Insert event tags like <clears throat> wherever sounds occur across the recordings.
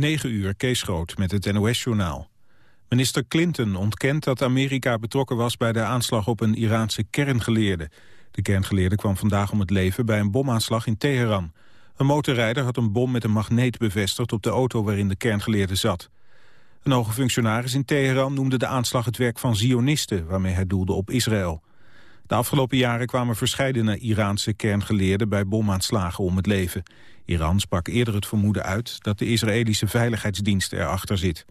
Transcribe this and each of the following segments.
9 uur, Kees Groot met het NOS-journaal. Minister Clinton ontkent dat Amerika betrokken was bij de aanslag op een Iraanse kerngeleerde. De kerngeleerde kwam vandaag om het leven bij een bomaanslag in Teheran. Een motorrijder had een bom met een magneet bevestigd op de auto waarin de kerngeleerde zat. Een hoge functionaris in Teheran noemde de aanslag het werk van Zionisten, waarmee hij doelde op Israël. De afgelopen jaren kwamen verscheidene Iraanse kerngeleerden bij bomaanslagen om het leven. Iran sprak eerder het vermoeden uit dat de Israëlische veiligheidsdienst erachter zit.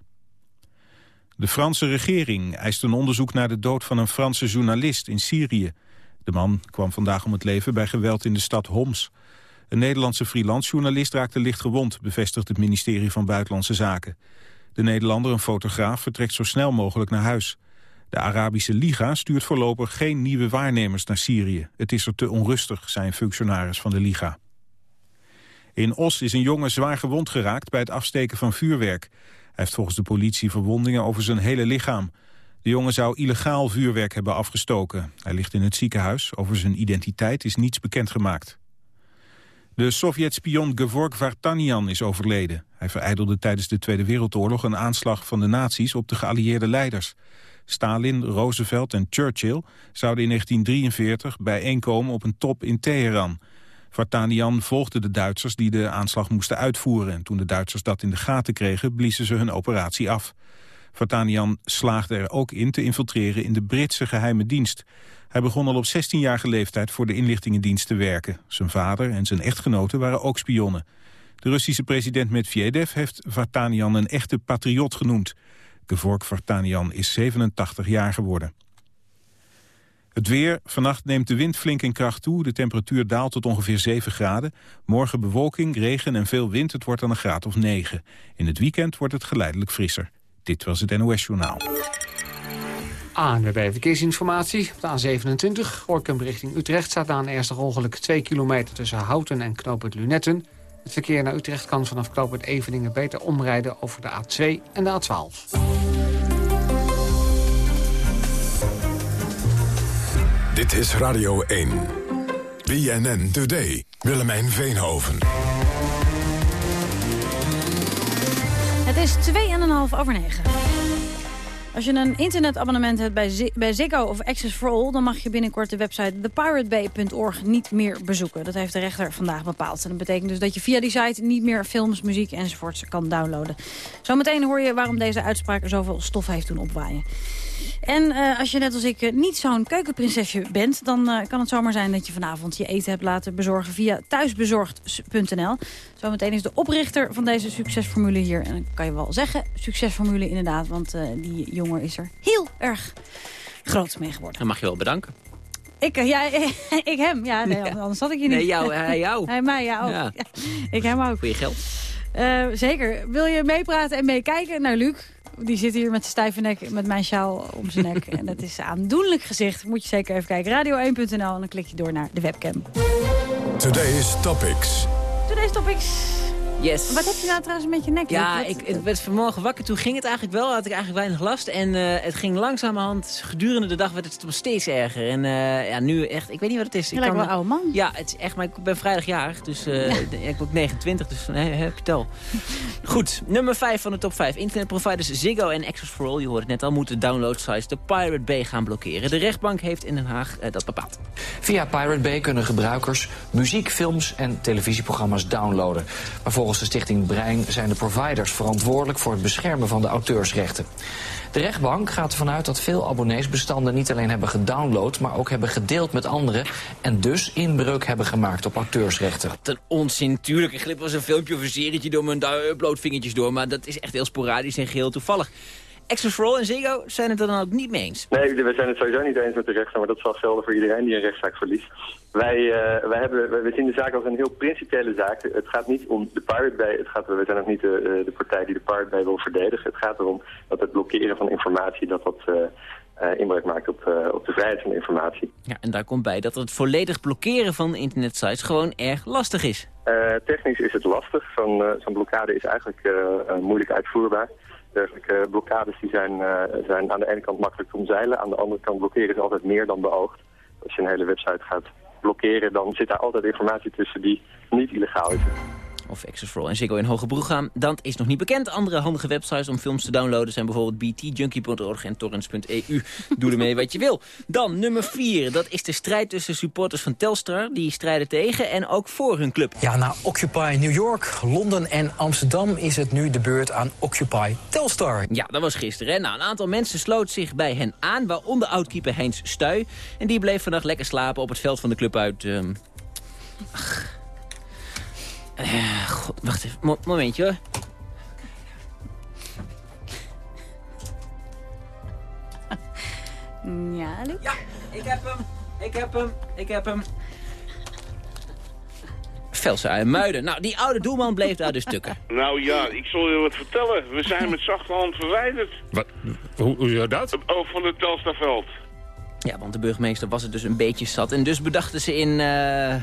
De Franse regering eist een onderzoek naar de dood van een Franse journalist in Syrië. De man kwam vandaag om het leven bij geweld in de stad Homs. Een Nederlandse freelance-journalist raakte licht gewond, bevestigt het ministerie van Buitenlandse Zaken. De Nederlander, een fotograaf, vertrekt zo snel mogelijk naar huis. De Arabische Liga stuurt voorlopig geen nieuwe waarnemers naar Syrië. Het is er te onrustig, zijn functionaris van de Liga. In Os is een jongen zwaar gewond geraakt bij het afsteken van vuurwerk. Hij heeft volgens de politie verwondingen over zijn hele lichaam. De jongen zou illegaal vuurwerk hebben afgestoken. Hij ligt in het ziekenhuis. Over zijn identiteit is niets bekendgemaakt. De Sovjet-spion Gevorg Vartanian is overleden. Hij vereidelde tijdens de Tweede Wereldoorlog een aanslag van de nazi's op de geallieerde leiders. Stalin, Roosevelt en Churchill zouden in 1943 bijeenkomen op een top in Teheran. Vartanian volgde de Duitsers die de aanslag moesten uitvoeren. En toen de Duitsers dat in de gaten kregen, bliezen ze hun operatie af. Vartanian slaagde er ook in te infiltreren in de Britse geheime dienst. Hij begon al op 16-jarige leeftijd voor de inlichtingendienst te werken. Zijn vader en zijn echtgenote waren ook spionnen. De Russische president Medvedev heeft Vartanian een echte patriot genoemd. Gevork Vartanian is 87 jaar geworden. Het weer. Vannacht neemt de wind flink in kracht toe. De temperatuur daalt tot ongeveer 7 graden. Morgen bewolking, regen en veel wind. Het wordt dan een graad of 9. In het weekend wordt het geleidelijk frisser. Dit was het NOS Journaal. ANWB Verkeersinformatie. Op de A27, Gorkum richting Utrecht... staat na een ernstig ongeluk 2 kilometer tussen Houten en Knoopend Lunetten. Het verkeer naar Utrecht kan vanaf Knoopend Eveningen beter omrijden... over de A2 en de A12. Dit is Radio 1. BNN Today. Willemijn Veenhoven. Het is 2,5 over 9. Als je een internetabonnement hebt bij, Ziggo of Access for All... dan mag je binnenkort de website thepiratebay.org niet meer bezoeken. Dat heeft de rechter vandaag bepaald. En dat betekent dus dat je via die site niet meer films, muziek enzovoorts kan downloaden. Zometeen hoor je waarom deze uitspraak zoveel stof heeft doen opwaaien. En uh, als je net als ik uh, niet zo'n keukenprinsesje bent... dan uh, kan het zomaar zijn dat je vanavond je eten hebt laten bezorgen via thuisbezorgd.nl. Zometeen is de oprichter van deze succesformule hier. En dan kan je wel zeggen, succesformule inderdaad. Want die jongen is er heel erg groot mee geworden. Dan mag je wel bedanken. Ik, ja, <laughs> ik hem. Ja, nee, anders had ik je niet. Nee, jou, hij jou. Hij mij, ja, ook. Ja. <laughs> Ik hem ook. Voor je geld. zeker. Wil je meepraten en meekijken? Nou, Luc, die zit hier met zijn stijve nek, met mijn sjaal om zijn nek. <laughs> en dat is aandoenlijk gezicht. Moet je zeker even kijken. Radio1.nl en dan klik je door naar de webcam. Today's Topics. Today's Topics. Yes. Wat heb je nou trouwens met je nek? Ja, ik, ik werd vanmorgen wakker. Toen ging het eigenlijk wel. Had ik eigenlijk weinig last. En uh, het ging langzamerhand. Gedurende de dag werd het steeds erger. En uh, ja, nu echt. Ik weet niet wat het is. Je ik lijkt wel een oude man. Ja, het is echt. Maar ik ben vrijdagjarig. Dus uh, ja. ik ben 29. Dus nee, heb je tel. Goed. Nummer 5 van de top 5. Internetproviders Ziggo en Access for All. Je hoort het net al. Moeten downloadsites de Pirate Bay gaan blokkeren. De rechtbank heeft in Den Haag dat bepaald. Via Pirate Bay kunnen gebruikers muziek, films en televisieprogramma's downloaden. Maar volgens de stichting Brein zijn de providers verantwoordelijk voor het beschermen van de auteursrechten. De rechtbank gaat ervan uit dat veel abonnees bestanden niet alleen hebben gedownload, maar ook hebben gedeeld met anderen en dus inbreuk hebben gemaakt op auteursrechten. Ten onzin, tuurlijk. Ik glip was een filmpje of een serietje door mijn uploadvingertjes door, maar dat is echt heel sporadisch en geheel toevallig. Access for All en Ziggo zijn het er dan ook niet mee eens? Nee, we zijn het sowieso niet eens met de rechtszaak, maar dat zal gelden voor iedereen die een rechtszaak verliest. Wij, uh, wij, hebben, wij zien de zaak als een heel principiële zaak. Het gaat niet om de Pirate Bay. Het gaat, we zijn ook niet de, de partij die de Pirate Bay wil verdedigen. Het gaat erom dat het blokkeren van informatie... dat dat uh, uh, inbreuk maakt op, uh, op de vrijheid van informatie. Ja, en daar komt bij dat het volledig blokkeren van internetsites gewoon erg lastig is. Uh, technisch is het lastig. Zo'n zo'n blokkade is eigenlijk moeilijk uitvoerbaar. Dergelijke blokkades die zijn, zijn aan de ene kant makkelijk te omzeilen. Aan de andere kant blokkeren is altijd meer dan beoogd. Als je een hele website gaat blokkeren, dan zit daar altijd informatie tussen die niet illegaal is. Of Access for All en Ziggo in Hogebroek gaan. Dat is nog niet bekend. Andere handige websites om films te downloaden zijn bijvoorbeeld btjunkie.org en torrents.eu. Doe ermee wat je wil. Dan nummer 4. Dat is de strijd tussen supporters van Telstar. Die strijden tegen en ook voor hun club. Ja, na Occupy New York, Londen en Amsterdam is het nu de beurt aan Occupy Telstar. Ja, dat was gisteren. Hè? Nou, een aantal mensen sloot zich bij hen aan, waaronder oudkeeper Heinz Stuy. En die bleef vannacht lekker slapen op het veld van de club uit... Ach. Eh, God, wacht even. Mo- momentje hoor. Ja, Luc? Ja, ik heb hem. Ik heb hem. Ik heb hem. Velse en Muiden. Nou, die oude doelman bleef daar dus stukken. Nou ja, ik zal je wat vertellen. We zijn met zachte hand verwijderd. Wat? Hoe, hoe dat? Oh, van het Telstarveld. Ja, want de burgemeester was het dus een beetje zat. En dus bedachten ze in... eh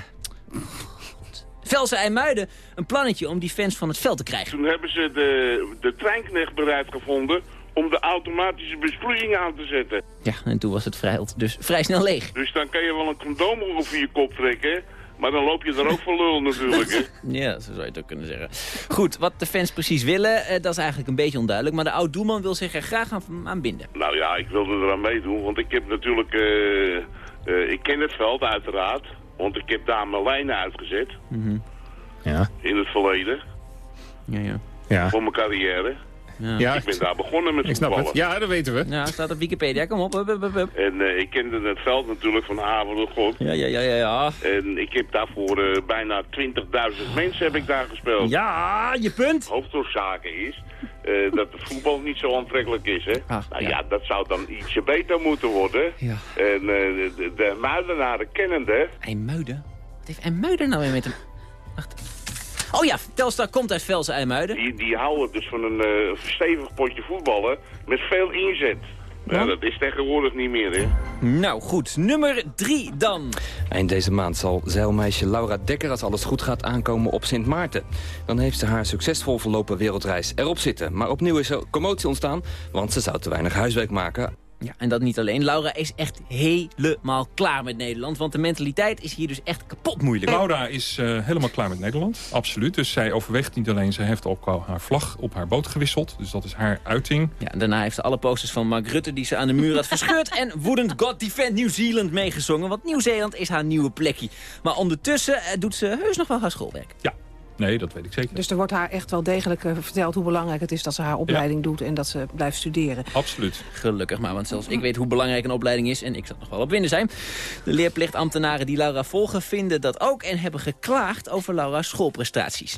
Velsen en Muiden een plannetje om die fans van het veld te krijgen. Toen hebben ze de, de treinknecht bereid gevonden om de automatische besproeiing aan te zetten. Ja, en toen was het veld dus vrij snel leeg. Dus dan kan je wel een condoom over je kop trekken, maar dan loop je er ook voor lul natuurlijk, hè. <laughs> Ja, zo zou je het ook kunnen zeggen. Goed, wat de fans precies willen, eh, dat is eigenlijk een beetje onduidelijk. Maar de oud-doelman wil zich er graag aan, aan binden. Nou ja, ik wilde eraan meedoen, want ik heb natuurlijk... eh, eh, ik ken het veld uiteraard, want ik heb daar mijn lijnen uitgezet Ja. in het verleden, Ja, ja. Ja. voor mijn carrière. Ja, Ik ben daar begonnen met ik snap voetballen. het. Ja, dat weten we. ja staat op Wikipedia. Kom op. Hup, hup, hup, hup. En eh, ik kende het veld natuurlijk van tot god. Ja, ja, ja, ja, ja. En ik heb daarvoor eh, bijna 20.000 mensen heb ik daar gespeeld. Ja, je punt. Hoofdoorzaken is eh, dat het voetbal niet zo aantrekkelijk is. Hè? Ah, nou ja. ja. dat zou dan ietsje beter moeten worden. Ja. En eh, de, de, de Muidenaren kennende... IJmuiden? Wat heeft IJmuiden nou weer met hem... Wacht. Oh ja, Telstar komt uit Velsen IJmuiden. Die, die houden dus van een eh, stevig potje voetballen met veel inzet. Ja, dat is tegenwoordig niet meer, hè. Nou goed, nummer drie dan. Eind deze maand zal zeilmeisje Laura Dekker, als alles goed gaat, aankomen op Sint Maarten. Dan heeft ze haar succesvol verlopen wereldreis erop zitten. Maar opnieuw is er commotie ontstaan, want ze zou te weinig huiswerk maken. Ja, en dat niet alleen. Laura is echt helemaal klaar met Nederland. Want de mentaliteit is hier dus echt kapot moeilijk. Laura is eh, helemaal klaar met Nederland, absoluut. Dus zij overweegt niet alleen, zij heeft ook al haar vlag op haar boot gewisseld. Dus dat is haar uiting. Ja, en daarna heeft ze alle posters van Mark Rutte die ze aan de muur had verscheurd... en woedend God Defend New Zealand meegezongen. Want Nieuw-Zeeland is haar nieuwe plekje. Maar ondertussen eh, doet ze heus nog wel haar schoolwerk. Ja, nee, dat weet ik zeker. Dus er wordt haar echt wel degelijk eh, verteld hoe belangrijk het is dat ze haar opleiding doet en dat ze blijft studeren. Absoluut. Gelukkig maar, want zelfs ik weet hoe belangrijk een opleiding is... en ik zat nog wel op winnen zijn. De leerplichtambtenaren die Laura volgen vinden dat ook... en hebben geklaagd over Laura's schoolprestaties.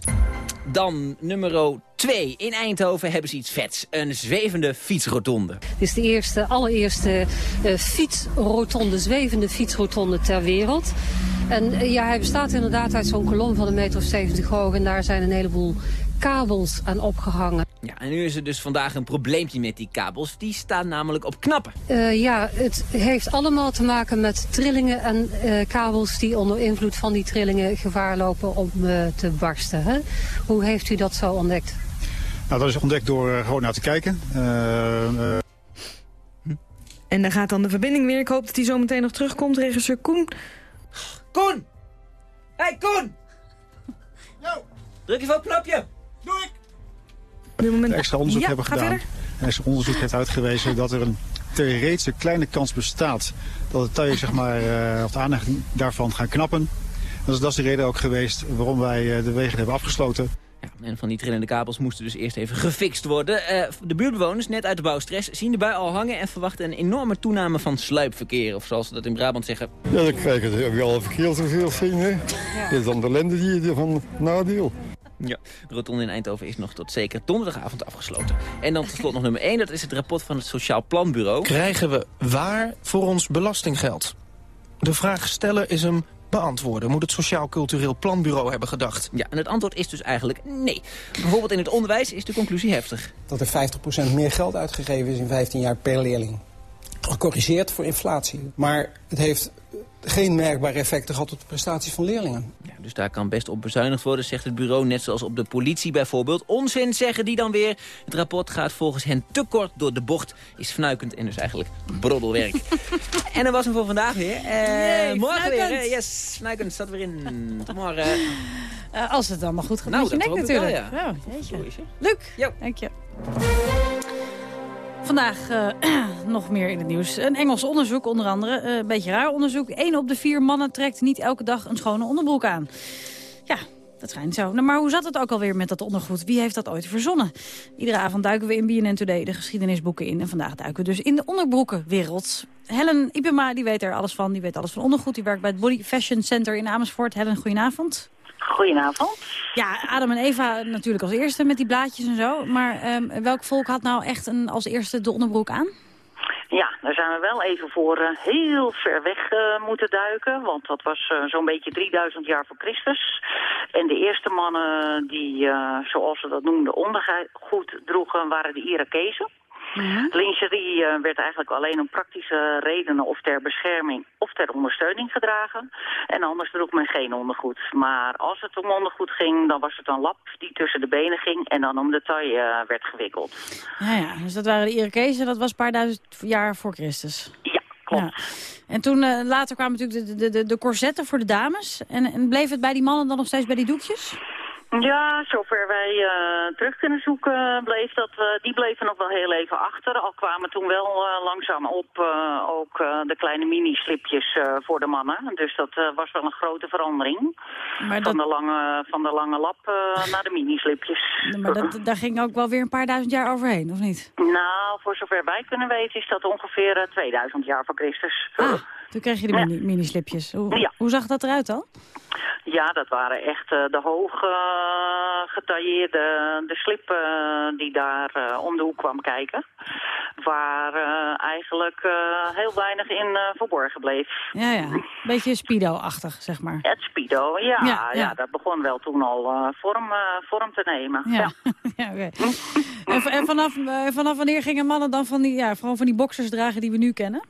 Dan nummer 2. In Eindhoven hebben ze iets vets. Een zwevende fietsrotonde. Het is de eerste, allereerste eh, fietsrotonde, zwevende fietsrotonde ter wereld. En eh, ja, hij bestaat inderdaad uit zo'n kolom van een meter of 70 hoog. En daar zijn een heleboel kabels aan opgehangen. Ja, en nu is er dus vandaag een probleempje met die kabels. Die staan namelijk op knappen. Eh, ja, het heeft allemaal te maken met trillingen en eh, kabels die onder invloed van die trillingen gevaar lopen om eh, te barsten. Hè? Hoe heeft u dat zo ontdekt? Nou, dat is ontdekt door gewoon naar te kijken. Eh, eh, En daar gaat dan de verbinding weer. Ik hoop dat hij zo meteen nog terugkomt. Regisseur Koen. Koen! Hé, hey, Koen! <laughs> Druk even op het knopje. Doe ik! Op dit moment... extra onderzoek Ja, hebben gedaan. verder. Een extra onderzoek heeft uitgewezen dat er een theoretische kleine kans bestaat dat de taille, zeg maar, eh, of de aanhechting daarvan gaan knappen. Dus dat is de reden ook geweest waarom wij eh, de wegen hebben afgesloten. Ja, en van die trillende kabels moesten dus eerst even gefixt worden. Eh, de buurtbewoners, net uit de bouwstress, zien de bui al hangen... en verwachten een enorme toename van sluipverkeer. Of zoals ze dat in Brabant zeggen. Ja, dan krijg je wel verkeer zoveel zien, hè. Dat is dan de ellende die je van nadeel. Ja, de rotonde in Eindhoven is nog tot zeker donderdagavond afgesloten. En dan tot slot nog nummer 1, dat is het rapport van het Sociaal Planbureau. Krijgen we waar voor ons belastinggeld? De vraag stellen is hem beantwoorden. Moet het Sociaal Cultureel Planbureau hebben gedacht? Ja, en het antwoord is dus eigenlijk nee. Bijvoorbeeld in het onderwijs is de conclusie heftig. Dat er 50% meer geld uitgegeven is in 15 jaar per leerling. Gecorrigeerd voor inflatie. Maar het heeft geen merkbare effecten gehad op de prestaties van leerlingen. Ja, dus daar kan best op bezuinigd worden, zegt het bureau. Net zoals op de politie bijvoorbeeld. Onzin zeggen die dan weer. Het rapport gaat volgens hen te kort door de bocht. Is fnuikend en dus eigenlijk broddelwerk. <laughs> en dat was hem voor vandaag weer. Eh, Yay, morgen fnuikend. weer. hè? Yes, fnuikend staat weer in. Tot morgen. Uh, als het allemaal goed gaat nou, met je nek natuurlijk. Wel, ja. Oh. Luc, Jo. dank je. Vandaag uh, <clears throat> nog meer in het nieuws. Een Engels onderzoek onder andere. Uh, een beetje raar onderzoek. Eén op de vier mannen trekt niet elke dag een schone onderbroek aan. Ja, dat schijnt zo. Nou, maar hoe zat het ook alweer met dat ondergoed? Wie heeft dat ooit verzonnen? Iedere avond duiken we in BNN Today de geschiedenisboeken in. En vandaag duiken we dus in de onderbroekenwereld. Helen Ipema, die weet er alles van. Die weet alles van ondergoed. Die werkt bij het Body Fashion Center in Amersfoort. Helen, goedenavond. Goedenavond. Ja, Adam en Eva natuurlijk als eerste met die blaadjes en zo. Maar um, welk volk had nou echt een, als eerste de onderbroek aan? Ja, daar zijn we wel even voor uh, heel ver weg uh, moeten duiken. Want dat was uh, zo'n beetje 3000 jaar voor Christus. En de eerste mannen die, zoals ze dat noemden, ondergoed droegen, waren de Irakezen. Mhm. Lingerie uh, werd eigenlijk alleen om praktische redenen of ter bescherming of ter ondersteuning gedragen. En anders droeg men geen ondergoed. Maar als het om ondergoed ging, dan was het een lap die tussen de benen ging en dan om de taille uh, werd gewikkeld. Ja, ja, dus dat waren de Irakezen, dat was een paar duizend jaar voor Christus. Ja, klopt. Ja. En toen uh, later kwamen natuurlijk de, de, de, de corsetten voor de dames. En, en bleef het bij die mannen dan nog steeds bij die doekjes? Ja, zover wij uh, terug kunnen zoeken, bleef dat, uh, die bleven nog wel heel even achter. Al kwamen toen wel uh, langzaam op ook de kleine mini-slipjes voor de mannen. Dus dat was wel een grote verandering. Maar van, de lange, van de lange lap naar de mini-slipjes. Maar dat, <laughs> daar ging ook wel weer een paar duizend jaar overheen, of niet? Nou, voor zover wij kunnen weten is dat ongeveer 2000 jaar voor Christus. Ah, toen kreeg je de mini- mini-slipjes. Hoe, ja. hoe zag dat eruit dan? Ja, dat waren echt uh, de hoog uh, getailleerde de slip uh, die daar om de hoek kwam kijken. Waar eigenlijk heel weinig in verborgen bleef. Ja, ja. Beetje Speedo-achtig, zeg maar. Het Speedo, ja. Ja, ja, ja. dat begon wel toen al vorm, vorm te nemen. Ja, ja. <laughs> oké. en, en vanaf, vanaf wanneer gingen mannen dan van die, ja, vooral van die boxers dragen die we nu kennen?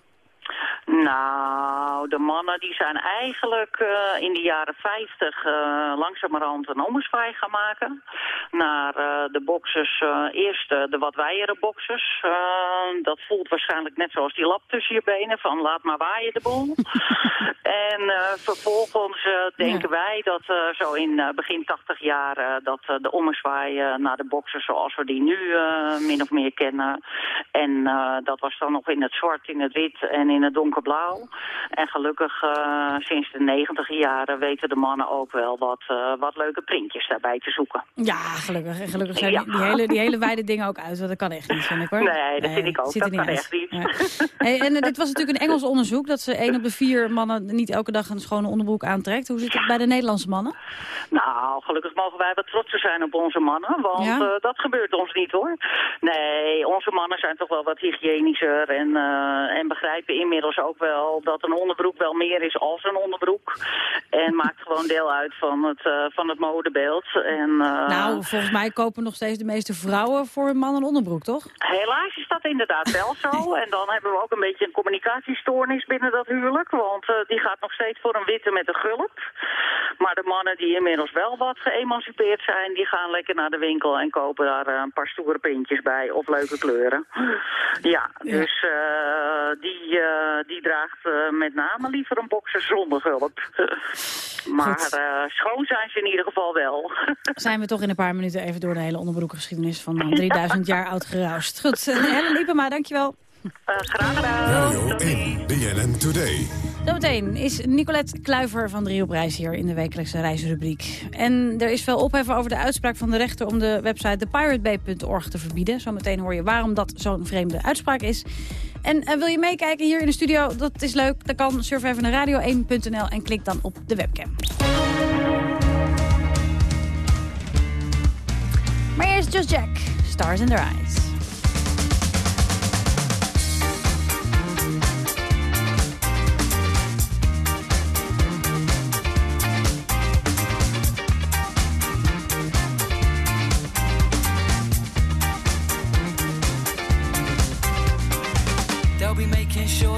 Nou, de mannen die zijn eigenlijk uh, in de jaren 50 uh, langzamerhand een ommezwaai gaan maken. Naar uh, de boxers, eerst de wat wijere boxers. dat voelt waarschijnlijk net zoals die lap tussen je benen, van laat maar waaien de boel. <laughs> en vervolgens denken ja. wij dat zo in begin 80 jaar dat de ommezwaai naar de boxers zoals we die nu min of meer kennen. En dat was dan nog in het zwart, in het wit en in het donkerblauw. En gelukkig uh, sinds de negentig jaren weten de mannen ook wel wat, uh, wat leuke printjes daarbij te zoeken. Ja, gelukkig. En gelukkig zijn Ja. die, die hele, die hele wijde dingen ook uit. want Dat kan echt niet, vind ik hoor. Nee, dat vind ik ook. Dat er niet kan uit. echt niet. Hey, en uh, dit was natuurlijk een Engels onderzoek. Dat ze één op de vier mannen niet elke dag een schone onderbroek aantrekt. Hoe zit het bij de Nederlandse mannen? Nou, gelukkig mogen wij wat trotser zijn op onze mannen. Want Ja? eh, dat gebeurt ons niet hoor. Nee, onze mannen zijn toch wel wat hygiënischer. En, eh, en begrijpen inmiddels ook wel dat een onderbroek wel meer is als een onderbroek. En maakt gewoon deel uit van het, eh, van het modebeeld. En, eh, Nou, volgens mij kopen nog steeds de meeste vrouwen voor hun man een onderbroek, toch? Helaas is dat inderdaad wel zo. <laughs> En dan hebben we ook een beetje een communicatiestoornis binnen dat huwelijk. Want eh, die gaat nog steeds voor een witte met een gulp. Maar de mannen die inmiddels wel wat geëmancipeerd zijn... die gaan lekker naar de winkel en kopen daar een paar stoere pintjes bij. Of leuke kleuren. Ja, dus die, die draagt eh, met name liever een boxer zonder gulp. <laughs> maar eh, schoon zijn ze in ieder geval wel. <laughs> Zijn we toch in een paar minuten even door de hele onderbroekengeschiedenis van eh, 3000 jaar oud geroust. Goed, eh, Helen Liepema, dankjewel. graag gedaan. Radio 1, BNN Today. Zometeen is Nicolette Kluiver van Drie op Reis hier in de wekelijkse reisrubriek. En er is veel ophef over de uitspraak van de rechter om de website thepiratebay.org te verbieden. Zometeen hoor je waarom dat zo'n vreemde uitspraak is. En eh, wil je meekijken hier in de studio? Dat is leuk. Dat kan. Surf even naar radio1.nl en klik dan op de webcam. Maar eerst Just Jack, Stars in Their Eyes.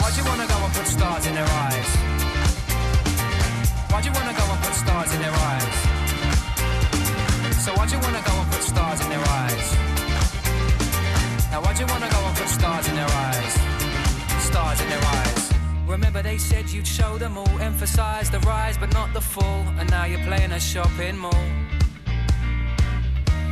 Why'd you wanna go and put stars in their eyes? Why'd you wanna go and put stars in their eyes? So why'd you wanna go and put stars in their eyes? Now why'd you wanna go and put stars in their eyes? Stars in their eyes. Remember they said you'd show them all, emphasize the rise but not the fall, and now you're playing a shopping mall.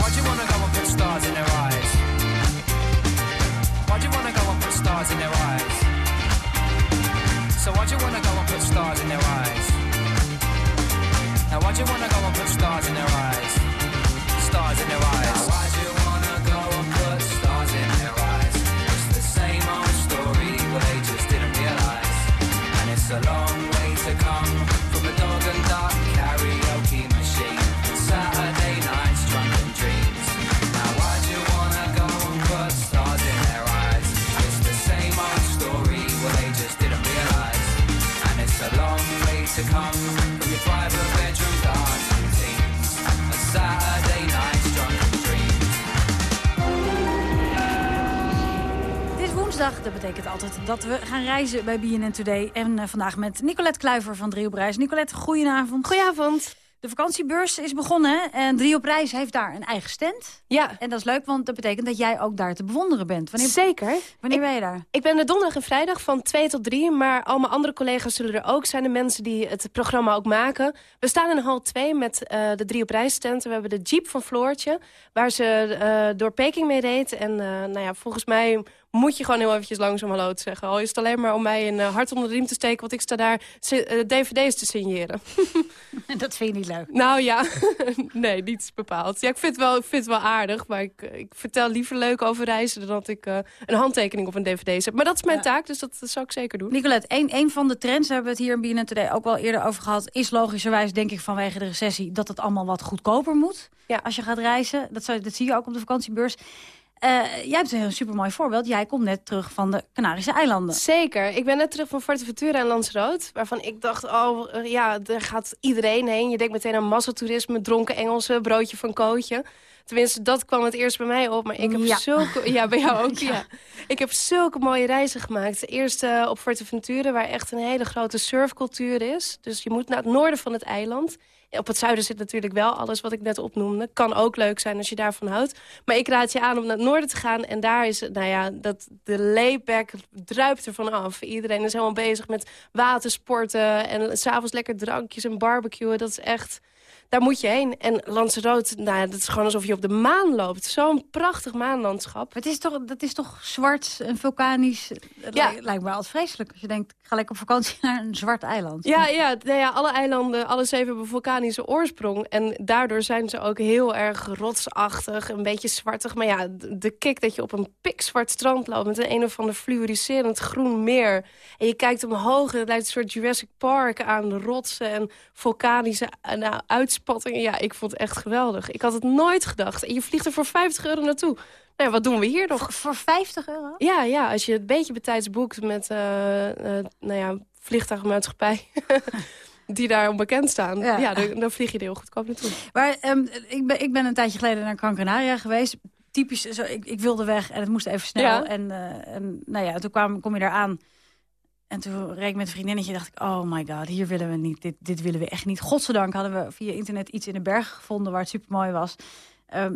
Why'd you wanna go and put stars in their eyes? Why'd you wanna go and put stars in their eyes? So why'd you wanna go and put stars in their eyes? Now why'd you wanna go and put stars in their eyes? Stars in their eyes. Dat we gaan reizen bij BNN Today. En eh, vandaag met Nicolette Kluiver van Drie op Reis. Nicolette, goedenavond. Goedenavond. De vakantiebeurs is begonnen en Drie op Reis heeft daar een eigen stand. Ja. En dat is leuk, want dat betekent dat jij ook daar te bewonderen bent. Wanneer, Zeker. Wanneer ik, ben je daar? Ik ben er donderdag en vrijdag van 2 tot 3. Maar al mijn andere collega's zullen er ook zijn. De mensen die het programma ook maken. We staan in hal 2 met uh, de Drie op Reis stand. We hebben de Jeep van Floortje. Waar ze uh, door Peking mee reed. En uh, nou ja, volgens mij moet je gewoon heel eventjes langzaam hallo te zeggen. Al is het alleen maar om mij een uh, hart onder de riem te steken... want ik sta daar uh, dvd's te signeren. <laughs> dat vind je niet leuk? Nou ja, <laughs> nee, niet bepaald. Ja, ik vind het wel, ik vind het wel aardig, maar ik, ik vertel liever leuk over reizen... dan dat ik uh, een handtekening of een dvd heb. Maar dat is mijn ja. taak, dus dat, dat zou ik zeker doen. Nicolette, een, een van de trends, daar hebben we het hier in BNN Today ook wel eerder over gehad... is logischerwijs, denk ik, vanwege de recessie... dat het allemaal wat goedkoper moet ja. als je gaat reizen. Dat, zou, dat zie je ook op de vakantiebeurs. Uh, jij hebt een heel supermooi voorbeeld. Jij komt net terug van de Canarische eilanden. Zeker. Ik ben net terug van Fuerteventura en Lanzarote. Waarvan ik dacht, oh ja, daar gaat iedereen heen. Je denkt meteen aan massatoerisme, dronken Engelsen, broodje van Kootje. Tenminste, dat kwam het eerst bij mij op. Maar ik heb ja. zulke... <laughs> Ja, bij jou ook, ja. ja. Ik heb zulke mooie reizen gemaakt. Eerst uh, op Fuerteventura, waar echt een hele grote surfcultuur is. Dus je moet naar het noorden van het eiland. Op het zuiden zit natuurlijk wel alles wat ik net opnoemde. Kan ook leuk zijn als je daarvan houdt. Maar ik raad je aan om naar het noorden te gaan. En daar is, nou ja, dat, de layback druipt ervan af. Iedereen is helemaal bezig met watersporten. En s'avonds lekker drankjes en barbecuen. Dat is echt... Daar moet je heen. En Lanzarote, nou dat is gewoon alsof je op de maan loopt. Zo'n prachtig maanlandschap. Het is toch, dat is toch zwart en vulkanisch? Het ja. lijkt me altijd vreselijk. Als je denkt, ga lekker op vakantie <laughs> naar een zwart eiland. Ja, ja, nou ja alle eilanden, alle zeven hebben vulkanische oorsprong. En daardoor zijn ze ook heel erg rotsachtig, een beetje zwartig. Maar ja, de kick dat je op een pikzwart strand loopt... met een een of ander fluoriserend groen meer. En je kijkt omhoog en het lijkt een soort Jurassic Park aan rotsen... en vulkanische nou, Ja, ik vond het echt geweldig. Ik had het nooit gedacht. En je vliegt er voor 50 euro naartoe. Nou ja, wat doen we hier nog? Voor, voor 50 euro? Ja, ja, als je het beetje betijds boekt met uh, uh, nou ja, vliegtuigmaatschappij... <laughs> die daar onbekend staan. Ja, ja dan, dan, vlieg je er heel goedkoop naartoe. Maar um, ik, ben, ik ben een tijdje geleden naar Gran Canaria geweest. Typisch, zo, ik, ik wilde weg en het moest even snel. Ja. En, uh, en nou ja, toen kwam, kom je daar aan. En toen reed ik met een vriendinnetje dacht ik, oh my god, hier willen we niet. Dit, dit willen we echt niet. Godzijdank hadden we via internet iets in de berg gevonden waar het super mooi was. Ehm,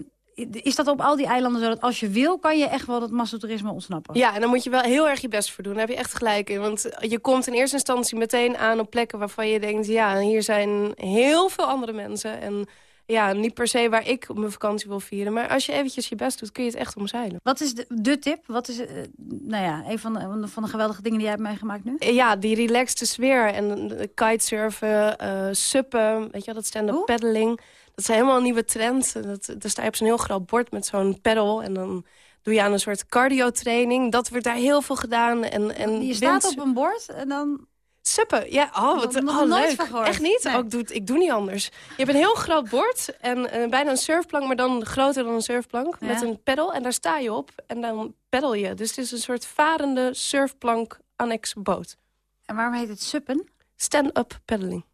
is dat op al die eilanden zo dat als je wil, kan je echt wel dat massatoerisme ontsnappen? Ja, en dan moet je wel heel erg je best voor doen. Daar heb je echt gelijk in. Want je komt in eerste instantie meteen aan op plekken waarvan je denkt... ja, hier zijn heel veel andere mensen. En ja, niet per se waar ik mijn vakantie wil vieren. Maar als je eventjes je best doet, kun je het echt omzeilen. Wat is de, de tip? Wat is, eh, nou ja, een van de, van de geweldige dingen die jij hebt meegemaakt nu? Ja, die relaxte sfeer. En kitesurfen, eh suppen, weet je wel, dat stand-up paddling. Dat is helemaal nieuwe trend. Dat, daar sta je op zo'n heel groot bord met zo'n pedal. En dan doe je aan een soort cardio-training. Dat wordt daar heel veel gedaan. En, en Je staat wind- op een bord en dan... Suppen, ja. Oh, wat nog oh, nooit leuk. Echt niet? Nee. Oh, ik, doe het, ik doe niet anders. Je hebt een heel groot bord en eh, bijna een surfplank, maar dan groter dan een surfplank. Ja. Met een pedal en daar sta je op en dan peddel je. Dus het is een soort varende surfplank annex boot. En waarom heet het suppen? Stand-up paddling.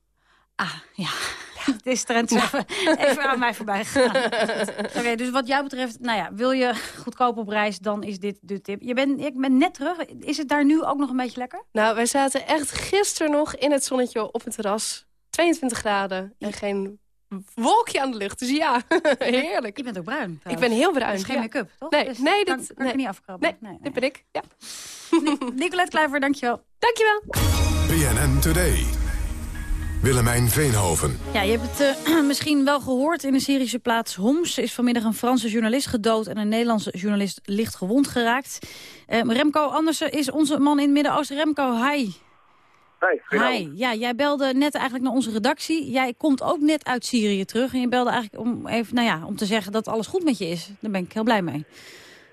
Ah, ja. Het <laughs> is trend even, even aan mij voorbij gegaan. <laughs> Oké, dus wat jou betreft, nou ja, wil je goedkoop op reis, dan is dit de tip. Je bent, ik ben net terug. Is het daar nu ook nog een beetje lekker? Nou, wij zaten echt gisteren nog in het zonnetje op het terras. 22 graden en geen wolkje aan de lucht. Dus ja, <laughs> heerlijk. Je bent ook bruin. Ik ben heel bruin. Dus geen ja. make-up, toch? Nee, Dus nee, kan- dat kan ik nee. er niet afkrabben. Nee, Nee, dit ben ik. Ja. Nicolette Kluiver, dankjewel. Dankjewel. BNN Today. Willemijn Veenhoven. Ja, je hebt het eh, <clears throat> misschien wel gehoord. In de Syrische plaats Homs is vanmiddag een Franse journalist gedood... en een Nederlandse journalist licht gewond geraakt. Eh, Remco Andersen is onze man in het Midden-Oosten. Remco, hi. Hi, Hi. Ja, jij belde net eigenlijk naar onze redactie. Jij komt ook net uit Syrië terug. En je belde eigenlijk om, even, nou ja, om te zeggen dat alles goed met je is. Daar ben ik heel blij mee.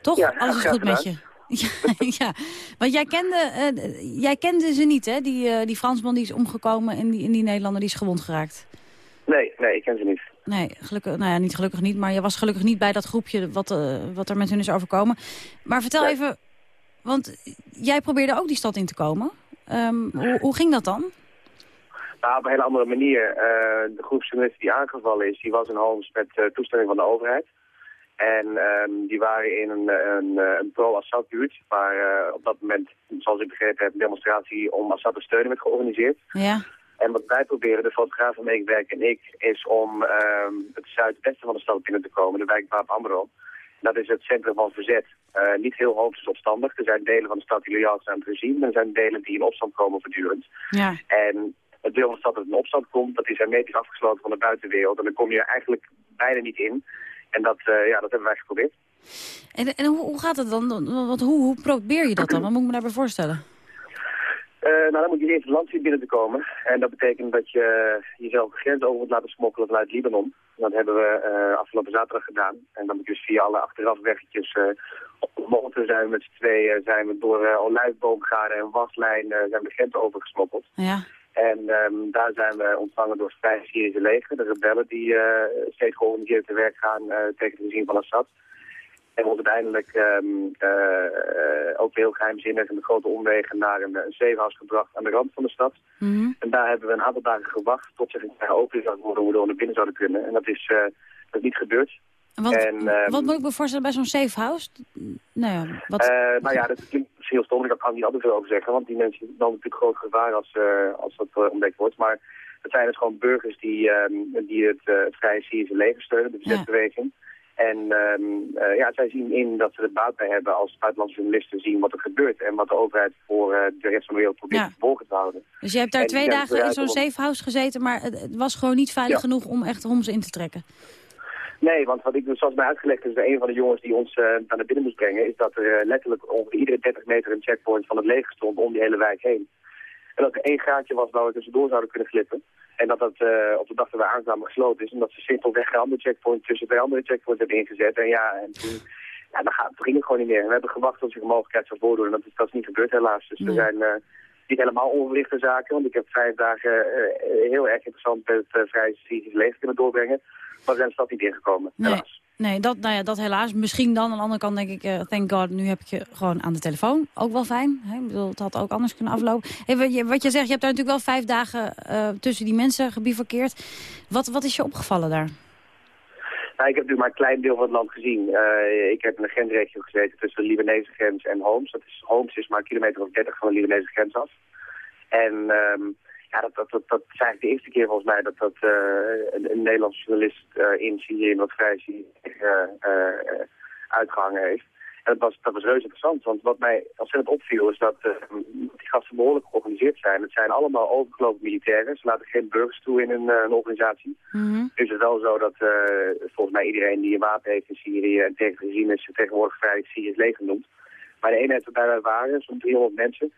Toch? Ja, alles is goed met je. <laughs> Ja, ja, want jij kende, eh, jij kende ze niet, hè? Die, eh, die Fransman die is omgekomen en die, en die Nederlander die is gewond geraakt. Nee, nee, ik ken ze niet. Nee, gelukkig, nou ja, niet gelukkig niet. Maar je was gelukkig niet bij dat groepje wat, eh, wat er met hun is overkomen. Maar vertel even, want jij probeerde ook die stad in te komen. Ehm, hoe, hoe ging dat dan? Nou, op een hele andere manier. De groep journalisten die aangevallen is, die was in Holmes met toestemming van de overheid. En ehm, die waren in een, een, eh, een pro-Assad buurt, waar eh, op dat moment, zoals ik begrepen heb, een demonstratie om Assad te steunen werd georganiseerd. Ja. En wat wij proberen, de fotograaf waarmee ik werk en ik, is om ehm, het zuidwesten van de stad binnen te komen, de wijk Baap Amro. Dat is het centrum van verzet. Eh, niet heel hoogst opstandig. Er zijn delen van de stad die loyaal zijn aan het regime. Er zijn delen die in opstand komen voortdurend. Ja. En het deel van de stad dat in opstand komt, dat is hermetisch afgesloten van de buitenwereld. En daar kom je eigenlijk bijna niet in. En dat, eh, ja, dat hebben wij geprobeerd. En, en hoe, hoe gaat het dan? Want hoe, hoe probeer je dat dan? Wat moet ik me daarbij voorstellen? Eh, nou, dan moet je eerst het land zien binnen te komen. En dat betekent dat je jezelf de grens over moet laten smokkelen vanuit Libanon. Dat hebben we eh, afgelopen zaterdag gedaan. En dan moet je dus via alle achterafweggetjes uh, op de zijn met z'n tweeën, zijn we door olijfboomgaarden en waslijnen zijn we de grens overgesmokkeld. Ja. En um, daar zijn we ontvangen door het Vrije Syrische leger, de rebellen die uh, steeds georganiseerd te werk gaan uh, tegen het regime van Assad. En we uiteindelijk um, uh, ook heel geheimzinnig en met grote omwegen naar een, een gebracht aan de rand van de stad. Mm -hmm. En daar hebben we een aantal dagen gewacht tot zich een open zou worden hoe we er naar binnen zouden kunnen. En dat is, dat is niet gebeurd. Wat, en, um, wat moet ik me voorstellen bij zo'n safe house? Nou ja, wat... uh, nou ja, dat klinkt heel stom. Ik kan er niet altijd veel over zeggen. Want die mensen dan natuurlijk groot gevaar als, uh, als dat uh, ontdekt wordt. Maar het zijn dus gewoon burgers die, um, die het, het Vrije Syrische leger steunen. De verzetbeweging. Ja. En um, ja, zij zien in dat ze er baat bij hebben als buitenlandse journalisten zien wat er gebeurt. En wat de overheid voor de rest van de wereld probeert ja. verborgen te houden. Dus je hebt daar en twee dagen in zo'n safe house gezeten. Maar het, het was gewoon niet veilig ja. genoeg om echt Homs in te trekken. Nee, want wat ik dus zoals mij uitgelegd is bij een van de jongens die ons uh, naar binnen moest brengen, is dat er uh, letterlijk ongeveer iedere 30 meter een checkpoint van het leger stond om die hele wijk heen. En dat er één gaatje was waar we tussendoor zouden kunnen glippen. En dat dat uh, op de dag dat wij aankwamen gesloten is. En dat ze simpelweg een andere checkpoint tussen twee andere checkpoints hebben ingezet. En ja, en toen, ja, dan, gaat, toen ging het gewoon niet meer. En we hebben gewacht tot zich een mogelijkheid zou voordoen. En dat is, dat is niet gebeurd helaas. Dus Nee. er zijn niet helemaal onverlichte zaken. Want ik heb vijf dagen uh, heel erg interessant met het uh, Syrische leger kunnen doorbrengen. Maar we zijn de stad niet ingekomen, Nee. helaas. Nee, dat, nou ja, dat helaas. Misschien dan. Aan de andere kant denk ik, uh, thank god, nu heb ik je gewoon aan de telefoon. Ook wel fijn. Hè? Ik bedoel, het had ook anders kunnen aflopen. Hey, wat, je, wat je zegt, je hebt daar natuurlijk wel vijf dagen uh, tussen die mensen gebivakkeerd. Wat, wat is je opgevallen daar? Nou, ik heb nu maar een klein deel van het land gezien. Eh, ik heb in de grensregio gezeten tussen de Libanese grens en Homs. Dat is, Homs is maar een kilometer of 30 van de Libanese grens af. En ehm, ja, dat, dat, dat, is eigenlijk de eerste keer volgens mij dat, dat uh, een, een Nederlandse journalist uh, in Syrië, in wat vrij Syrië, uitgehangen heeft. Dat was, dat was reuze interessant, want wat mij ontzettend opviel is dat uh, die gasten behoorlijk georganiseerd zijn. Het zijn allemaal overgelopen militairen. Ze laten geen burgers toe in een, een organisatie. Mm -hmm. Dus het is wel zo dat uh, volgens mij iedereen die een wapen heeft in Syrië en tegen het regime is tegenwoordig vrij Syrië's leger noemt. Maar de eenheid waarbij wij waren, zo'n 300 mensen,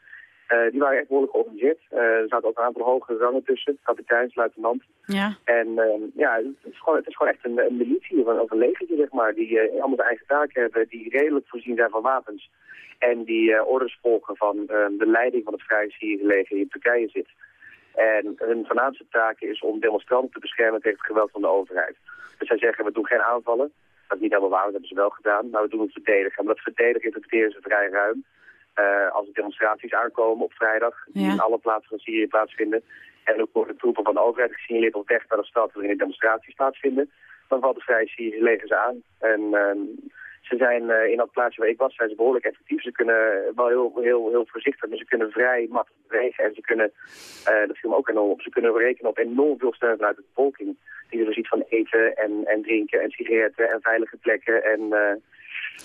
uh, die waren echt behoorlijk georganiseerd. Uh, er zaten ook een aantal hoge rangen tussen, kapiteins, luitenant. Ja. En uh, ja, het is, gewoon, het is gewoon echt een, een militie of een, legertje, zeg maar, die allemaal de eigen taken hebben, die redelijk voorzien zijn van wapens. En die orders volgen van de leiding van het Vrije Syrische leger die in Turkije zit. En hun voornaamste taak is om demonstranten te beschermen tegen het geweld van de overheid. Dus zij zeggen, we doen geen aanvallen. Dat is niet helemaal waar, dat hebben ze wel gedaan. Maar we doen het verdedigen. Maar dat verdedigen interpreteren ze vrij ruim. Uh, als er demonstraties aankomen op vrijdag, die ja. in alle plaatsen van Syrië plaatsvinden, en ook worden troepen van de overheid gesignaleerd op weg naar de stad waarin de demonstraties plaatsvinden, dan valt de Vrije Syrische legers aan. En uh, ze zijn uh, in dat plaatsje waar ik was, zijn ze behoorlijk effectief. Ze kunnen wel heel, heel, heel voorzichtig, maar ze kunnen vrij makkelijk bewegen. En ze kunnen, dat viel me ook enorm op, ze kunnen rekenen op enorm veel steun vanuit de bevolking. Die er ziet van eten en, en drinken en sigaretten en veilige plekken en...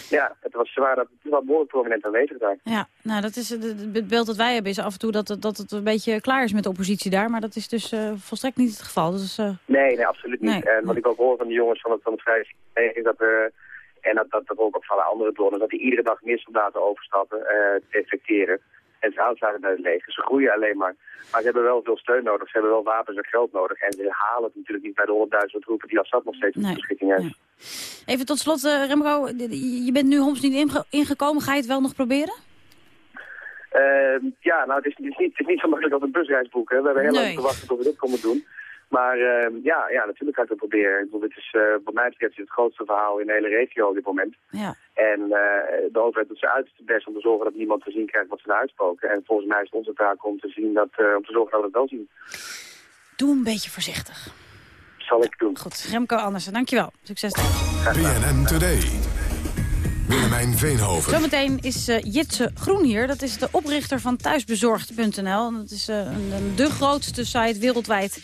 Ja, het was, ze waren wel behoorlijk prominent aanwezig daar. Ja, nou dat is het beeld dat wij hebben is af en toe dat, het, dat het een beetje klaar is met de oppositie daar. Maar dat is dus uh, volstrekt niet het geval. Dus, uh... Nee, nee, absoluut niet. Nee. En wat ik ook hoor van de jongens van het, van het Vrije is dat er... En dat, dat, dat ook op van andere bronnen, dat die iedere dag meer soldaten overstappen, uh, te effecteren. En ze aansluiten bij het leger. Ze groeien alleen maar. Maar ze hebben wel veel steun nodig. Ze hebben wel wapens en geld nodig. En ze halen het natuurlijk niet bij de 100.000 troepen die Assad nog steeds op Nee. beschikking heeft. Nee. Even tot slot, uh, Remco, je bent nu Homs niet inge ingekomen. Ga je het wel nog proberen? Uh, ja, nou, het is, het, is niet, het is niet zo makkelijk als een busreis boeken. We hebben heel Nee. lang gewacht tot we dit konden doen. Maar uh, ja, ja, natuurlijk ga ik het proberen. Ik bedoel, dit is, uh, wat mij betreft het grootste verhaal in de hele regio op dit moment. Ja. En uh, de overheid doet zijn uiterste best om te zorgen dat niemand te zien krijgt wat ze daar uitspoken. En volgens mij is het onze taak om te, zien dat, uh, om te zorgen dat we het wel zien. Doe een beetje voorzichtig. Zal ik doen. Goed, Remco Andersen, dankjewel. Succes. BNN Today. Willemijn Veenhoven. Zometeen is uh, Jitse Groen hier. Dat is de oprichter van thuisbezorgd.nl. Dat is uh, een, de grootste site wereldwijd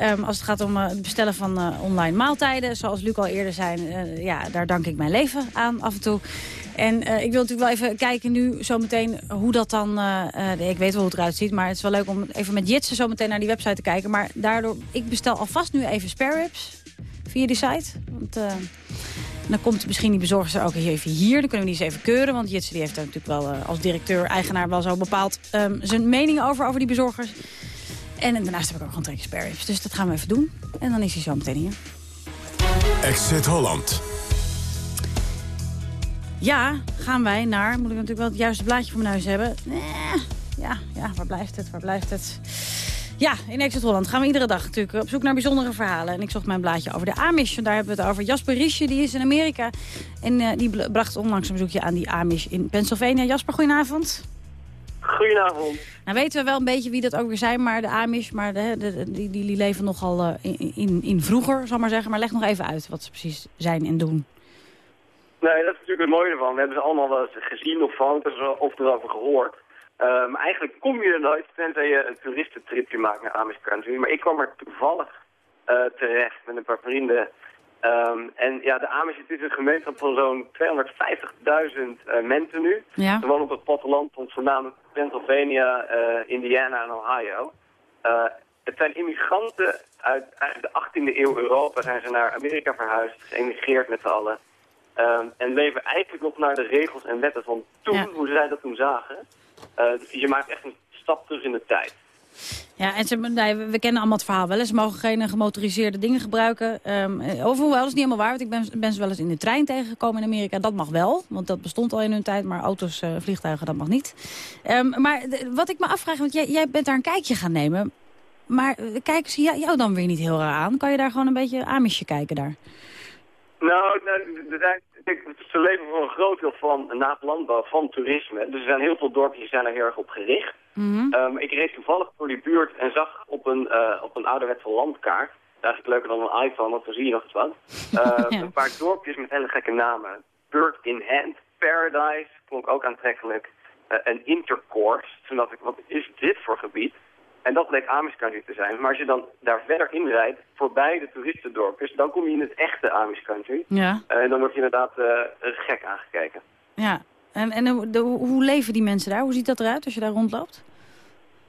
um, als het gaat om uh, het bestellen van online maaltijden. Zoals Luc al eerder zei, ja, daar dank ik mijn leven aan af en toe. En ik wil natuurlijk wel even kijken nu zometeen hoe dat dan... Ik weet wel hoe het eruit ziet, maar het is wel leuk om even met Jitsen zometeen naar die website te kijken. Maar daardoor, ik bestel alvast nu even spare ribs via die site. Want dan komt misschien die bezorger ook even hier. Dan kunnen we die eens even keuren. Want Jitsen die heeft er natuurlijk wel uh, als directeur-eigenaar wel zo bepaald um, zijn mening over, over die bezorgers. En, en daarnaast heb ik ook gewoon trekje spare. Dus dat gaan we even doen. En dan is hij zo meteen hier. Exit Holland. Ja, gaan wij naar... Moet ik natuurlijk wel het juiste blaadje voor mijn neus hebben. Nee, ja, ja, waar blijft het? Waar blijft het? Ja, in Exit Holland gaan we iedere dag natuurlijk op zoek naar bijzondere verhalen. En ik zocht mijn blaadje over de Amish. Daar hebben we het over. Jasper Riesje, die is in Amerika. En uh, die bracht onlangs een bezoekje aan die Amish in Pennsylvania. Jasper, goedenavond. Goedenavond. Nou weten we wel een beetje wie dat ook weer zijn, maar de Amish, maar de, de, de, die, die leven nogal uh, in, in, in vroeger, zal maar zeggen. Maar leg nog even uit wat ze precies zijn en doen. Nee, dat is natuurlijk het mooie ervan. We hebben ze allemaal wel eens gezien of foto's of erover gehoord. Um, eigenlijk kom je er nooit, tenzij je een toeristentripje maakt naar Amish Country. Maar ik kwam er toevallig uh, terecht met een paar vrienden. Um, en ja, de Amish het is een gemeenschap van zo'n 250.000 uh, mensen nu. Ja. Ze wonen op het platteland van voornamelijk Pennsylvania, uh, Indiana en Ohio. Het zijn immigranten uit de 18e eeuw Europa. Zijn ze naar Amerika verhuisd, geëmigreerd met z'n allen. Um, en leven eigenlijk nog naar de regels en wetten van toen, ja. hoe zij dat toen zagen. Dus je maakt echt een stap terug in de tijd. Ja, en ze, nee, we kennen allemaal het verhaal wel. Ze mogen geen gemotoriseerde dingen gebruiken. Um, hoewel, dat is niet helemaal waar. Want ik ben, ben ze wel eens in de trein tegengekomen in Amerika. Dat mag wel, want dat bestond al in hun tijd. Maar auto's, uh, vliegtuigen, dat mag niet. Um, maar wat ik me afvraag, want jij, jij bent daar een kijkje gaan nemen. Maar kijken ze jou dan weer niet heel raar aan? Kan je daar gewoon een beetje Amisje kijken daar? Nou, nou ze leven voor een groot deel van naast landbouw, van toerisme. Dus er zijn heel veel dorpjes die zijn er heel erg op gericht. Mm -hmm. um, ik reed toevallig door die buurt en zag op een, uh, op een ouderwetse landkaart eigenlijk leuker dan een iPhone, want dan zie je nog eens wat. <laughs> Eh, Een paar dorpjes met hele gekke namen. Bird in Hand, Paradise, klonk ook aantrekkelijk. Eh, een Intercourse. Toen dacht ik, wat is dit voor gebied? En dat bleek Amish country te zijn. Maar als je dan daar verder in rijdt, voorbij de toeristendorpjes, dan kom je in het echte Amish country. Ja. Eh, en dan word je inderdaad eh, gek aangekeken. Ja. En, en hoe- de, hoe leven die mensen daar? Hoe ziet dat eruit als je daar rondloopt?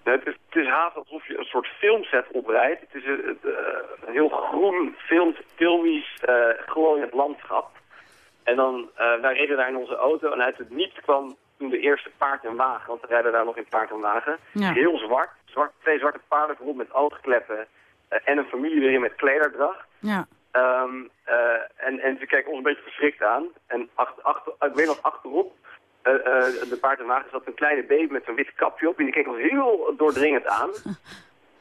Nee, Het is, het is haast alsof je een soort filmset oprijdt. Het is een, het, eh, een heel groen, film, filmisch, uh, glooiend landschap. En dan, eh, wij reden daar in onze auto en uit het niets kwam toen de eerste paard en wagen. Want we rijden daar nog in paard en wagen. Ja. Heel zwart, zwart, twee zwarte paarden voorop met oogkleppen. eh, en een familie erin met klederdracht. Ja. Ehm, eh, en, en ze keken ons een beetje verschrikt aan. En achter, achter, ik weet nog, achterop eh, eh, de paard en wagen zat een kleine baby met zo'n wit kapje op. En die keek ons heel doordringend aan. <laughs>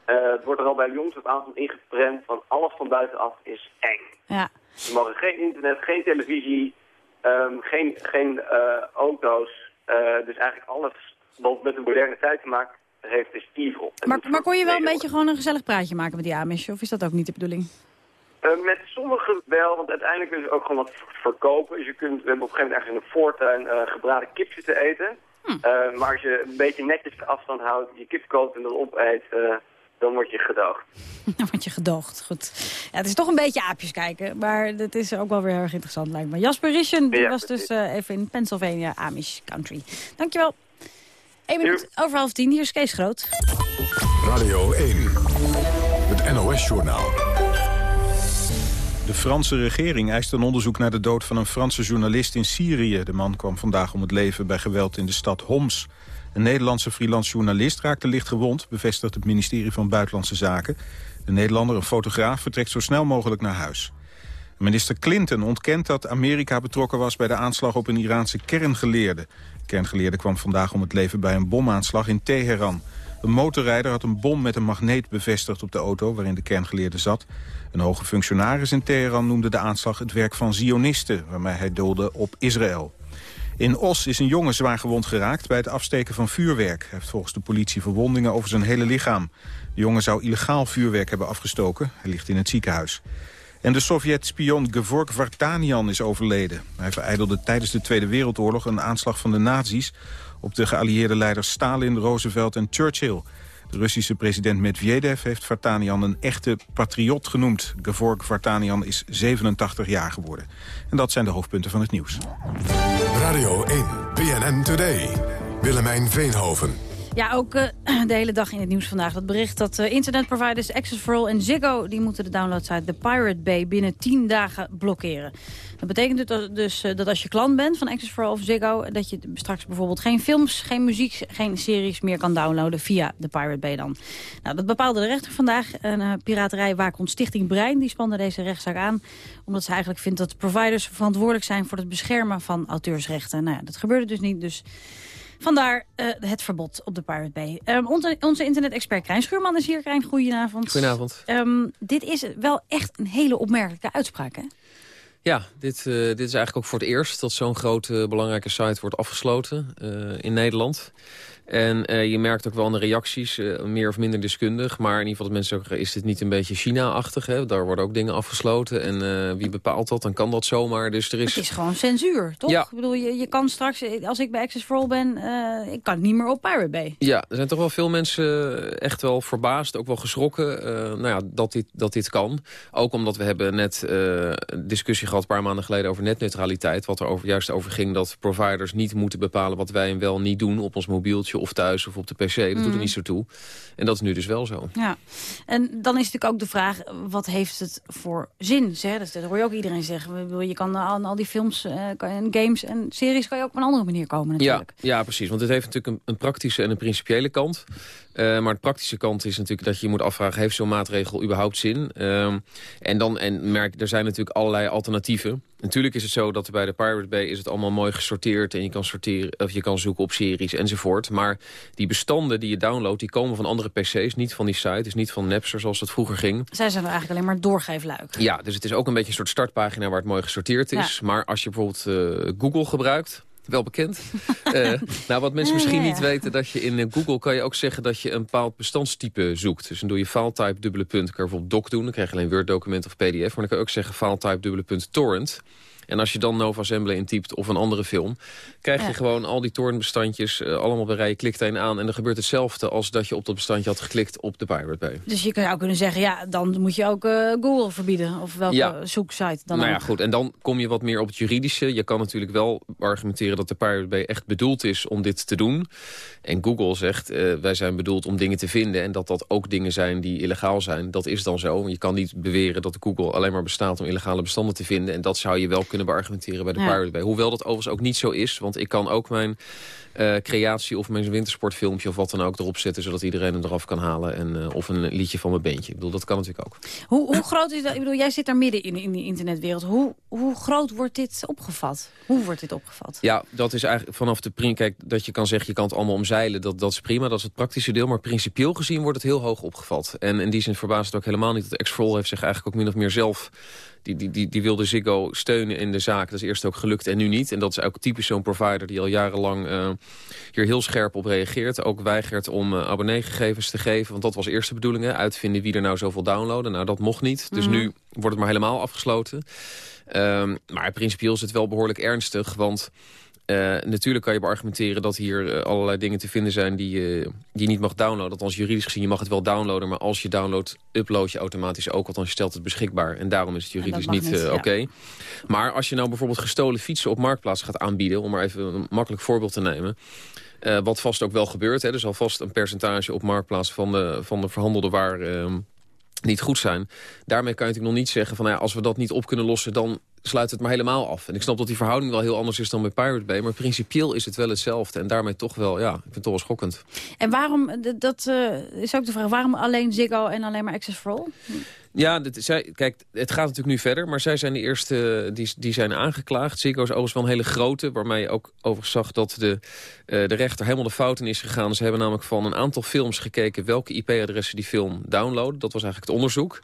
Het wordt er al bij jongs op avond ingeprent van alles van buitenaf is eng. Ja. We mogen geen internet, geen televisie, ehm, geen, geen auto's. Dus eigenlijk alles wat met de moderne tijd te maken heeft is evil. En Maar, maar kon je wel een beetje gewoon een gezellig praatje maken met die Amish? Of is dat ook niet de bedoeling? Eh, met sommigen wel, want uiteindelijk willen ze ook gewoon wat verkopen. Dus je kunt, we hebben op een gegeven moment in de voortuin eh, gebraden kipjes te eten. Eh, maar als je een beetje netjes de afstand houdt, je kip koopt en dan opeet, dan word je gedoogd. <laughs> Dan word je gedoogd. Goed. Ja, het is toch een beetje aapjes kijken. Maar dat is ook wel weer heel erg interessant lijkt me. Jasper Rischen die Ja, was dus precies. even in Pennsylvania, Amish Country. Dankjewel. 1 minuut over half tien. Hier is Kees Groot. Radio 1. Het NOS-journaal. De Franse regering eist een onderzoek naar de dood van een Franse journalist in Syrië. De man kwam vandaag om het leven bij geweld in de stad Homs. Een Nederlandse freelance journalist raakte licht gewond, bevestigt het ministerie van Buitenlandse Zaken. De Nederlander, een fotograaf, vertrekt zo snel mogelijk naar huis. Minister Clinton ontkent dat Amerika betrokken was bij de aanslag op een Iraanse kerngeleerde. De kerngeleerde kwam vandaag om het leven bij een bomaanslag in Teheran. Een motorrijder had een bom met een magneet bevestigd op de auto waarin de kerngeleerde zat. Een hoge functionaris in Teheran noemde de aanslag het werk van Zionisten, waarmee hij doelde op Israël. In Os is een jongen zwaar gewond geraakt bij het afsteken van vuurwerk. Hij heeft volgens de politie verwondingen over zijn hele lichaam. De jongen zou illegaal vuurwerk hebben afgestoken. Hij ligt in het ziekenhuis. En de Sovjet-spion Gevork Vartanian is overleden. Hij vereidelde tijdens de Tweede Wereldoorlog een aanslag van de nazi's... op de geallieerde leiders Stalin, Roosevelt en Churchill. De Russische president Medvedev heeft Vartanian een echte patriot genoemd. Gevork Vartanian is 87 jaar geworden. En dat zijn de hoofdpunten van het nieuws. Radio 1. BNN Today. Willemijn Veenhoven. Ja, ook eh, <clears throat> de hele dag in het nieuws vandaag. Dat bericht dat eh, internetproviders Access for All en Ziggo... die moeten de downloadsite The Pirate Bay binnen 10 dagen blokkeren. Dat betekent dus, dus eh, dat als je klant bent van Access for All of Ziggo... dat je straks bijvoorbeeld geen films, geen muziek, geen series meer kan downloaden... via The Pirate Bay dan. Nou, dat bepaalde de rechter vandaag. Een piraterijwaakhond Stichting Brein die spande deze rechtszaak aan... omdat ze eigenlijk vindt dat providers verantwoordelijk zijn... voor het beschermen van auteursrechten. Nou ja, dat gebeurde dus niet, dus... Vandaar uh, het verbod op de Pirate Bay. Um, onze, onze internet-expert Krijn Schuurman is hier. Krijn, goedenavond. Goedenavond. Um, dit is wel echt een hele opmerkelijke uitspraak, hè? Ja, dit, uh, dit is eigenlijk ook voor het eerst dat zo'n grote belangrijke site wordt afgesloten uh, in Nederland. En uh, je merkt ook wel aan de reacties, uh, meer of minder deskundig. Maar in ieder geval dat mensen ook, is dit niet een beetje China-achtig? Daar worden ook dingen afgesloten. En uh, wie bepaalt dat? Dan kan dat zomaar. Dus er is... Het is gewoon censuur, toch? Ja. Ik bedoel, je, je kan straks, als ik bij Access for All ben, ik kan niet meer op Pirate Bay. Ja, er zijn toch wel veel mensen echt wel verbaasd, ook wel geschrokken nou ja, dat, dit, dat dit kan. Ook omdat we hebben net een discussie gehad een paar maanden geleden over netneutraliteit. Wat er over, juist over ging dat providers niet moeten bepalen wat wij en wel niet doen op ons mobieltje of thuis of op de pc. Dat mm. doet er niet zo toe. En dat is nu dus wel zo. Ja. En dan is natuurlijk ook de vraag, wat heeft het voor zin? Zeg? Dat hoor je ook iedereen zeggen. Je kan aan al die films uh, en games en series kan je ook op een andere manier komen natuurlijk. Ja, ja precies. Want het heeft natuurlijk een, een praktische en een principiële kant. Uh, maar de praktische kant is natuurlijk dat je je moet afvragen... heeft zo'n maatregel überhaupt zin? Uh, en dan en merk, er zijn natuurlijk allerlei alternatieven. Natuurlijk is het zo dat bij de Pirate Bay is het allemaal mooi gesorteerd... en je kan, sorteren, of je kan zoeken op series enzovoort. Maar die bestanden die je downloadt, die komen van andere pc's... niet van die site, dus niet van Napster zoals het vroeger ging. Zij zijn er eigenlijk alleen maar doorgeefluik. Ja, dus het is ook een beetje een soort startpagina waar het mooi gesorteerd is. Ja. Maar als je bijvoorbeeld uh, Google gebruikt Wel bekend. <laughs> Eh, nou, wat mensen misschien niet weten, dat je in eh, Google kan je ook zeggen dat je een bepaald bestandstype zoekt. Dus dan doe je filetype dubbele punt, kan je bijvoorbeeld doc doen. Dan krijg je alleen Word document of PDF. Maar dan kan je ook zeggen filetype dubbele punt torrent. En als je dan Nova Assembly intypt of een andere film... krijg je Ja. gewoon al die torrentbestandjes uh, allemaal bij klikt een aan en dan gebeurt hetzelfde... als dat je op dat bestandje had geklikt op de Pirate Bay. Dus je zou kunnen zeggen, ja, dan moet je ook eh, Google verbieden. Of welke Ja. zoeksite dan nou ja, ook. goed. En dan kom je wat meer op het juridische. Je kan natuurlijk wel argumenteren dat de Pirate Bay echt bedoeld is om dit te doen. En Google zegt, eh, wij zijn bedoeld om dingen te vinden... en dat dat ook dingen zijn die illegaal zijn. Dat is dan zo. Je kan niet beweren dat Google alleen maar bestaat om illegale bestanden te vinden. En dat zou je wel kunnen beargumenteren bij de Ja. Pirate Bay. Hoewel dat overigens ook niet zo is. Want ik kan ook mijn eh, creatie of mijn wintersportfilmpje of wat dan ook erop zetten... zodat iedereen hem eraf kan halen. En, eh, of een liedje van mijn beentje. Ik bedoel, dat kan natuurlijk ook. Hoe, hoe groot is dat? Ik bedoel, jij zit daar midden in, in die internetwereld. Hoe, hoe groot wordt dit opgevat? Hoe wordt dit opgevat? Ja, dat is eigenlijk vanaf de. Kijk, dat je kan zeggen, je kan het allemaal omzeilen. Dat, dat is prima, dat is het praktische deel. Maar principieel gezien wordt het heel hoog opgevat. En in die zin verbaast het ook helemaal niet. Dat X-Frol heeft zich eigenlijk ook min of meer zelf... Die, die, die, die wilde Ziggo steunen in de zaak. Dat is eerst ook gelukt en nu niet. En dat is ook typisch zo'n provider die al jarenlang eh, hier heel scherp op reageert. Ook weigert om eh, abonneegegevens te geven. Want dat was eerst de bedoeling. hè, Uitvinden wie er nou zoveel downloaden. Nou, dat mocht niet. Dus Mhm. nu wordt het maar helemaal afgesloten. Ehm, maar principieel is het wel behoorlijk ernstig. Want natuurlijk kan je beargumenteren dat hier eh, allerlei dingen te vinden zijn die, je die niet mag downloaden. Althans juridisch gezien, je mag het wel downloaden. Maar als je downloadt, upload je automatisch ook. Althans je stelt het beschikbaar. En daarom is het juridisch niet niet, eh, ja. oké. Maar als je nou bijvoorbeeld gestolen fietsen op Marktplaats gaat aanbieden... om maar even een makkelijk voorbeeld te nemen... eh, wat vast ook wel gebeurt. Hè, er zal vast een percentage op Marktplaats van de, van de verhandelde waar... ehm, niet goed zijn. Daarmee kan je natuurlijk nog niet zeggen van... Nou ja, als we dat niet op kunnen lossen, dan sluit het maar helemaal af. En ik snap dat die verhouding wel heel anders is dan bij Pirate Bay... maar principieel is het wel hetzelfde. En daarmee toch wel, ja, ik vind het toch wel schokkend. En waarom, dat eh, is ook de vraag, waarom alleen Ziggo en alleen maar Access for All? Ja, dit, zij, kijk, het gaat natuurlijk nu verder, maar zij zijn de eerste die, die zijn aangeklaagd. Ziggo is overigens wel een hele grote, waarmee je ook overigens zag dat de, eh, de rechter helemaal de fout in is gegaan. Ze hebben namelijk van een aantal films gekeken welke IP-adressen die film downloaden. Dat was eigenlijk het onderzoek.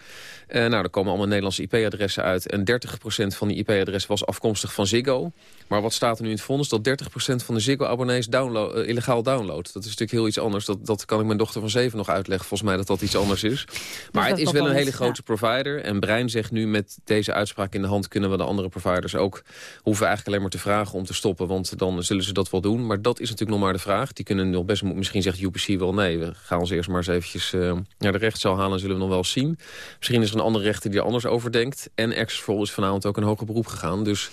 Eh, nou, er komen allemaal Nederlandse IP-adressen uit en 30% van die IP-adressen was afkomstig van Ziggo. Maar wat staat er nu in het vonnis? Dat 30% van de Ziggo-abonnees download, eh, illegaal downloadt. Dat is natuurlijk heel iets anders. Dat, dat kan ik mijn dochter van zeven nog uitleggen. Volgens mij dat dat iets anders is. <laughs> Maar het is wel een hele grote provider. En Brein zegt nu met deze uitspraak in de hand... kunnen we de andere providers ook... hoeven eigenlijk alleen maar te vragen om te stoppen. Want dan zullen ze dat wel doen. Maar dat is natuurlijk nog maar de vraag. Die kunnen nog best... Misschien zegt UPC wel nee. We gaan ons eerst maar eens eventjes uh, naar de rechtszaal halen... en zullen we nog wel zien. Misschien is er een andere rechter die er anders over denkt. En Accessful is vanavond ook een hoger beroep gegaan. Dus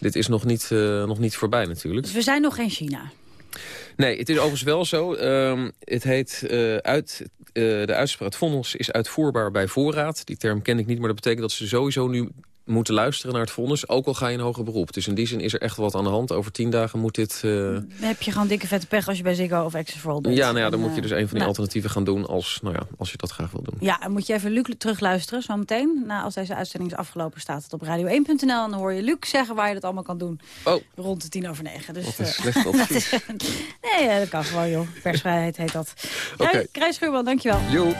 dit is nog niet, uh, nog niet voorbij natuurlijk. Dus we zijn nog geen China. Nee, het is overigens wel zo. Um, het heet uh, uit... Uh, de uitspraak, het vonnis is uitvoerbaar bij voorraad. Die term ken ik niet, maar dat betekent dat ze sowieso nu moeten luisteren naar het vonnis. Ook al ga je in hoger beroep. Dus in die zin is er echt wat aan de hand. Over tien dagen moet dit... Uh... Dan heb je gewoon dikke vette pech als je bij Ziggo of Access for bent. Ja, nou ja, dan en, moet je dus een van die nou. alternatieven gaan doen... Als, nou ja, als je dat graag wil doen. Ja, en moet je even Luc terugluisteren zometeen. Nou, als deze uitzending is afgelopen staat het op radio1.nl. En dan hoor je Luc zeggen waar je dat allemaal kan doen. Oh. Rond de tien over negen. Dus, dat is slecht <laughs> advies. nee, dat kan gewoon, joh. Persvrijheid heet dat. Oké. Okay. Krijs Schuurman, dankjewel. Jo.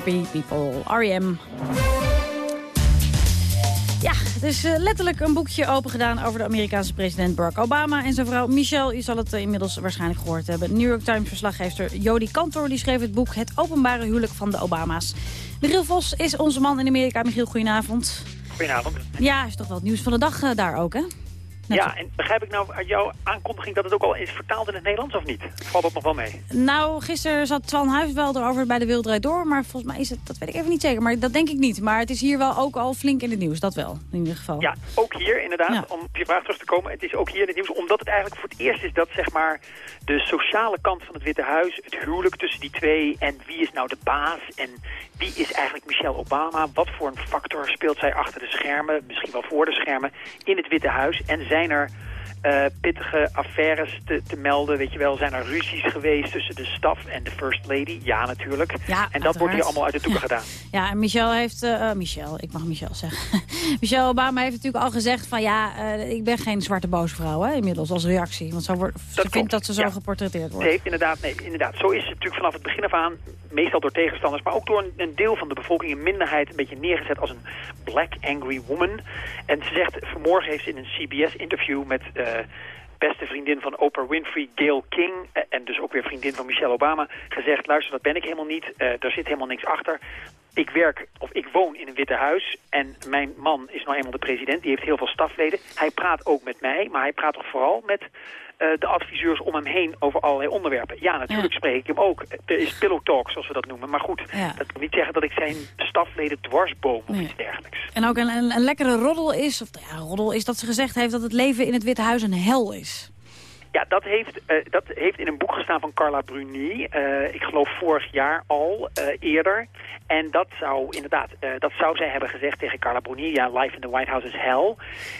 Happy People, R.E.M. Ja, het is eh, letterlijk een boekje opengedaan over de Amerikaanse president Barack Obama en zijn vrouw Michelle. U zal het eh, inmiddels waarschijnlijk gehoord hebben. New York Times verslaggever Jody Kantor die schreef het boek Het openbare huwelijk van de Obama's. Michiel Vos is onze man in Amerika. Michiel, goedenavond. Goedenavond. Ja, is toch wel het nieuws van de dag eh, daar ook, hè? Ja, en begrijp ik nou uit jouw aankondiging dat het ook al is vertaald in het Nederlands of niet? Valt dat nog wel mee? Nou, gisteren zat Twan Huis wel erover bij de Wildrijd Door. Maar volgens mij is het, dat weet ik even niet zeker. Maar dat denk ik niet. Maar het is hier wel ook al flink in het nieuws. Dat wel, in ieder geval. Ja, ook hier inderdaad, Ja. om op je vraag terug te komen. Het is ook hier in het nieuws, omdat het eigenlijk voor het eerst is dat zeg maar de sociale kant van het Witte Huis, het huwelijk tussen die twee en wie is nou de baas en wie is eigenlijk Michelle Obama? Wat voor een factor speelt zij achter de schermen, misschien wel voor de schermen, in het Witte Huis? En zijn er eh, pittige affaires te, te melden. Weet je wel, zijn er ruzies geweest tussen de staf en de first lady? Ja, natuurlijk. Ja, en dat wordt hier allemaal uit de toeken gedaan. Ja, en Michelle heeft... eh, Michelle, ik mag Michelle zeggen. <laughs> Michelle Obama heeft natuurlijk al gezegd van... ja, ik ben geen zwarte boze vrouw, hè, inmiddels, als reactie. Want zo wordt, ze vindt dat ze zo ja. geportretteerd wordt. heeft inderdaad, nee, inderdaad, zo is het natuurlijk vanaf het begin af aan, meestal door tegenstanders, maar ook door een, een deel van de bevolking, een minderheid, een beetje neergezet als een black angry woman. En ze zegt, vanmorgen heeft ze in een CBS-interview met beste vriendin van Oprah Winfrey, Gail King, eh, en dus ook weer vriendin van Michelle Obama, gezegd, luister, dat ben ik helemaal niet, eh daar zit helemaal niks achter. Ik werk, of ik woon in een Witte Huis en mijn man is nou eenmaal de president, die heeft heel veel stafleden. Hij praat ook met mij, maar hij praat toch vooral met eh, de adviseurs om hem heen over allerlei onderwerpen. Ja, natuurlijk spreek ik hem ook. Er is pillow talk, zoals we dat noemen. Maar goed, Ja. dat wil niet zeggen dat ik zijn stafleden dwarsboom of iets dergelijks. En ook een, een, een lekkere roddel is, of ja, roddel is dat ze gezegd heeft... dat het leven in het Witte Huis een hel is. Ja, dat heeft, eh, dat heeft in een boek gestaan van Carla Bruni. eh, ik geloof vorig jaar al, eh, eerder. En dat zou inderdaad, dat zou zij hebben gezegd tegen Carla Bruni. Ja, life in the White House is hell.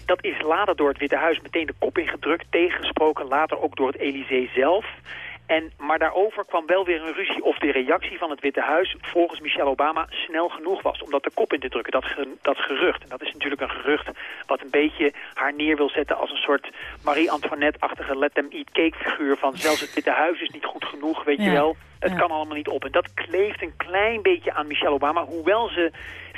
Dat is later door het Witte Huis meteen de kop ingedrukt, tegengesproken. Later ook door het Elysée zelf. En, maar daarover kwam wel weer een ruzie of de reactie van het Witte Huis volgens Michelle Obama snel genoeg was om dat de kop in te drukken, dat, ge- dat gerucht. En dat is natuurlijk een gerucht wat een beetje haar neer wil zetten als een soort Marie-Antoinette-achtige let them eat cake figuur van zelfs het Witte Huis is niet goed genoeg, weet je wel. Het Ja. kan allemaal niet op. En dat kleeft een klein beetje aan Michelle Obama, hoewel ze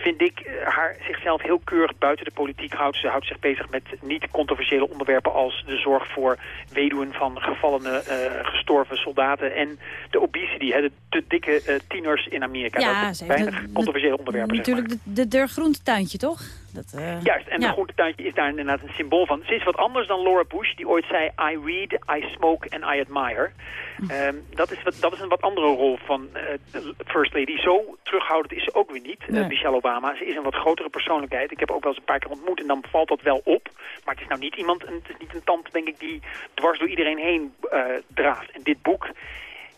vind ik eh, haar zichzelf heel keurig buiten de politiek houdt. Ze houdt zich bezig met niet controversiële onderwerpen als de zorg voor weduwen van gevallene, eh, gestorven soldaten en de obesity, hè, de te dikke eh, tieners in Amerika. Ja, dat zijn weinig de- controversiële onderwerpen. zeg maar. Natuurlijk de, de, de groentetuintje, toch? Dat, eh, Juist, en ja. de groentetuintje is daar inderdaad een symbool van. Ze is wat anders dan Laura Bush, die ooit zei... I read, I smoke and I admire. Ehm, dat, is wat, dat is een wat andere rol van eh, First Lady. Zo terughoudend is ze ook weer niet, eh. Michelle Obama. Ze is een wat grotere persoonlijkheid. Ik heb haar ook wel eens een paar keer ontmoet en dan valt dat wel op. Maar het is nou niet iemand, het is niet een tand, denk ik, die dwars door iedereen heen draaft. En dit boek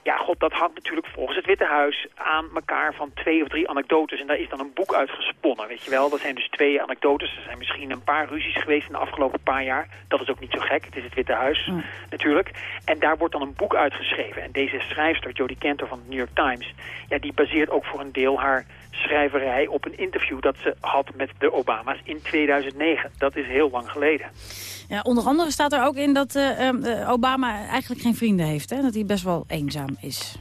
ja, god, dat hangt natuurlijk volgens het Witte Huis aan elkaar van twee of drie anekdotes. En daar is dan een boek uitgesponnen, weet je wel. Dat zijn dus twee anekdotes. Er zijn misschien een paar ruzies geweest in de afgelopen paar jaar. Dat is ook niet zo gek. Het is het Witte Huis natuurlijk. En daar wordt dan een boek uitgeschreven. En deze schrijfster, Jodie Cantor van de New York Times... Ja, die baseert ook voor een deel haar schrijverij op een interview dat ze had met de Obama's in 2009. Dat is heel lang geleden. Ja, onder andere staat er ook in dat uh, uh, Obama eigenlijk geen vrienden heeft. Hè? Dat hij best wel eenzaam is.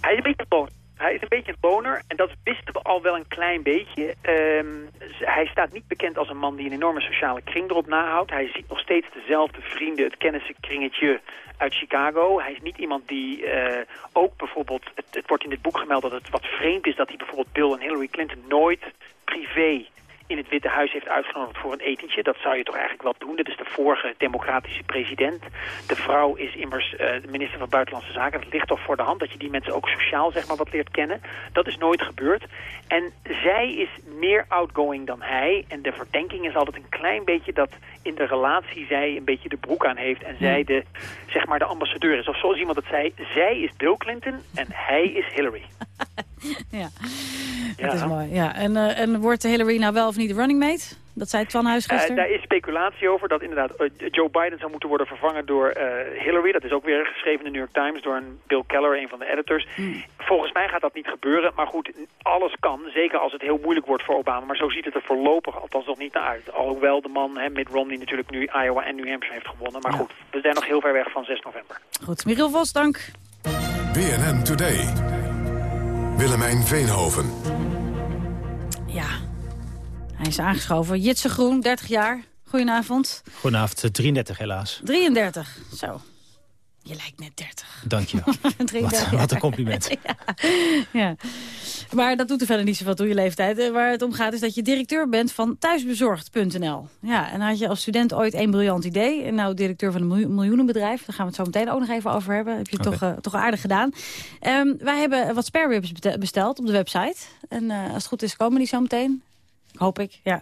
Hij is een beetje een loner. Hij is een beetje een loner en dat wisten we al wel een klein beetje. Um, hij staat niet bekend als een man die een enorme sociale kring erop nahoudt. Hij ziet nog steeds dezelfde vrienden, het kennissenkringetje uit Chicago. Hij is niet iemand die uh, ook bijvoorbeeld... Het, het wordt in dit boek gemeld dat het wat vreemd is dat hij bijvoorbeeld Bill en Hillary Clinton nooit privé in het Witte Huis heeft uitgenodigd voor een etentje. Dat zou je toch eigenlijk wel doen. Dat is de vorige democratische president. De vrouw is immers uh, de minister van Buitenlandse Zaken. Het ligt toch voor de hand dat je die mensen ook sociaal zeg maar, wat leert kennen. Dat is nooit gebeurd. En zij is meer outgoing dan hij. En de verdenking is altijd een klein beetje dat in de relatie zij een beetje de broek aan heeft. En zij de, zeg maar, de ambassadeur is. Of zoals iemand het zei, zij is Bill Clinton en hij is Hillary. <laughs> <laughs> ja, dat is mooi. Ja. En, uh, en wordt Hillary nou wel of niet de running mate? Dat zei Twan Huis gisteren? Uh, daar is speculatie over dat inderdaad uh, Joe Biden zou moeten worden vervangen door uh, Hillary. Dat is ook weer geschreven in de New York Times door een Bill Keller, een van de editors. Mm. Volgens mij gaat dat niet gebeuren. Maar goed, alles kan. Zeker als het heel moeilijk wordt voor Obama. Maar zo ziet het er voorlopig althans nog niet naar uit. Alhoewel de man, hè, Mitt Romney, natuurlijk nu Iowa en New Hampshire heeft gewonnen. Maar ja. goed, we zijn nog heel ver weg van 6 november. Goed, Michiel Vos, dank. BNN Today. Willemijn Veenhoven. Ja, hij is aangeschoven. Jitse Groen, 30 jaar. Goedenavond. Goedenavond, 33 helaas. 33, zo. Je lijkt net 30. Dank je wel. <laughs> wat, wat, een compliment. <laughs> ja. ja. Maar dat doet er verder niet zoveel toe je leeftijd. Waar het om gaat is dat je directeur bent van thuisbezorgd.nl. Ja, en had je als student ooit één briljant idee. En nou directeur van een miljoenenbedrijf. Daar gaan we het zo meteen ook nog even over hebben. Heb je okay. toch, uh, toch aardig gedaan. Um, wij hebben wat spare ribs besteld op de website. En uh, als het goed is komen die zo meteen. Hoop ik, ja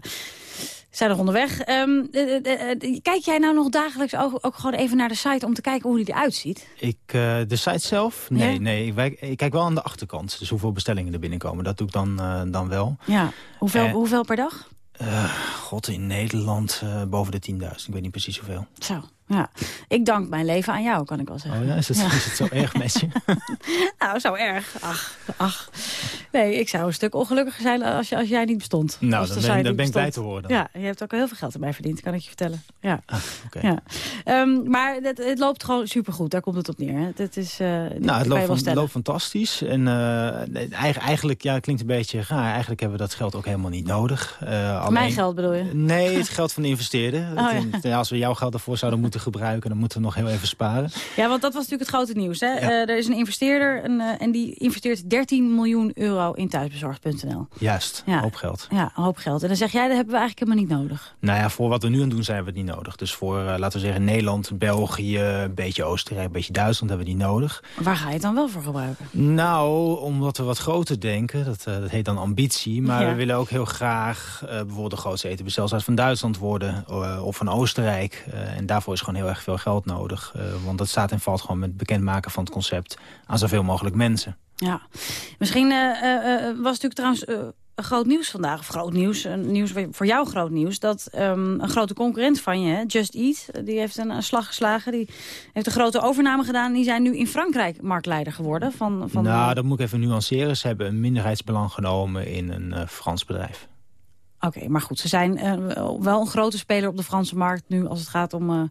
zijn er onderweg. Um, uh, uh, kijk jij nou nog dagelijks ook, ook, gewoon even naar de site om te kijken hoe die eruit ziet? Ik, de site zelf? Nee, ja? nee ik, ik, kijk wel aan de achterkant. Dus hoeveel bestellingen er binnenkomen. Dat doe ik dan, dan wel. Ja. Hoeveel, hoeveel per dag? God, in Nederland boven de 10.000. Ik weet niet precies hoeveel. Zo. Ja, ik dank mijn leven aan jou, kan ik wel zeggen. Oh ja, is het, ja. Is het zo erg met je? <laughs> nou, zo erg. Ach, ach. Nee, ik zou een stuk ongelukkiger zijn als, je, als jij niet bestond. Nou, dan ben, dan ben ik blij te horen. Ja, je hebt ook al heel veel geld erbij verdiend, kan ik je vertellen. Ja. Ah, okay. ja. Um, maar het, het, loopt gewoon supergoed, daar komt het op neer. Hè? Het, is, uh, nou, het loopt, van, loopt, fantastisch. En uh, eigenlijk, ja, het klinkt een beetje raar. Eigenlijk hebben we dat geld ook helemaal niet nodig. Uh, alleen... Mijn geld bedoel je? Nee, het <laughs> geld van de investeerder. Oh, ja. Als we jouw geld ervoor zouden moeten gebruiken... dan moeten we nog heel even sparen. Ja, want dat was natuurlijk het grote nieuws. Hè? Ja. Uh, er is een investeerder een, uh, en die investeert 13 miljoen euro in thuisbezorgd.nl. Juist, ja. hoop geld. Ja, een hoop geld. En dan zeg jij, dat hebben we eigenlijk helemaal niet nodig. Nou ja, voor wat we nu aan doen zijn we het niet nodig. Dus voor, uh, laten we zeggen, Nederland, België, een beetje Oostenrijk, een beetje Duitsland hebben we die nodig. Waar ga je het dan wel voor gebruiken? Nou, omdat we wat groter denken. Dat, dat heet dan ambitie. Maar ja. we willen ook heel graag bijvoorbeeld de grootste etenbestelzaal van Duitsland worden. of van Oostenrijk. en daarvoor is gewoon heel erg veel geld nodig. Uh, want dat staat en valt gewoon met het bekendmaken van het concept aan zoveel mogelijk mensen. Ja, misschien uh, uh, was natuurlijk trouwens groot nieuws vandaag. Of groot nieuws, een nieuws voor jou groot nieuws. Dat um, een grote concurrent van je, Just Eat, die heeft een, een, slag geslagen. Die heeft een grote overname gedaan. Die zijn nu in Frankrijk marktleider geworden. Van, van nou, dat moet ik even nuanceren. Ze hebben een minderheidsbelang genomen in een Frans bedrijf. Oké, okay, maar goed, ze zijn wel een grote speler op de Franse markt nu als het gaat om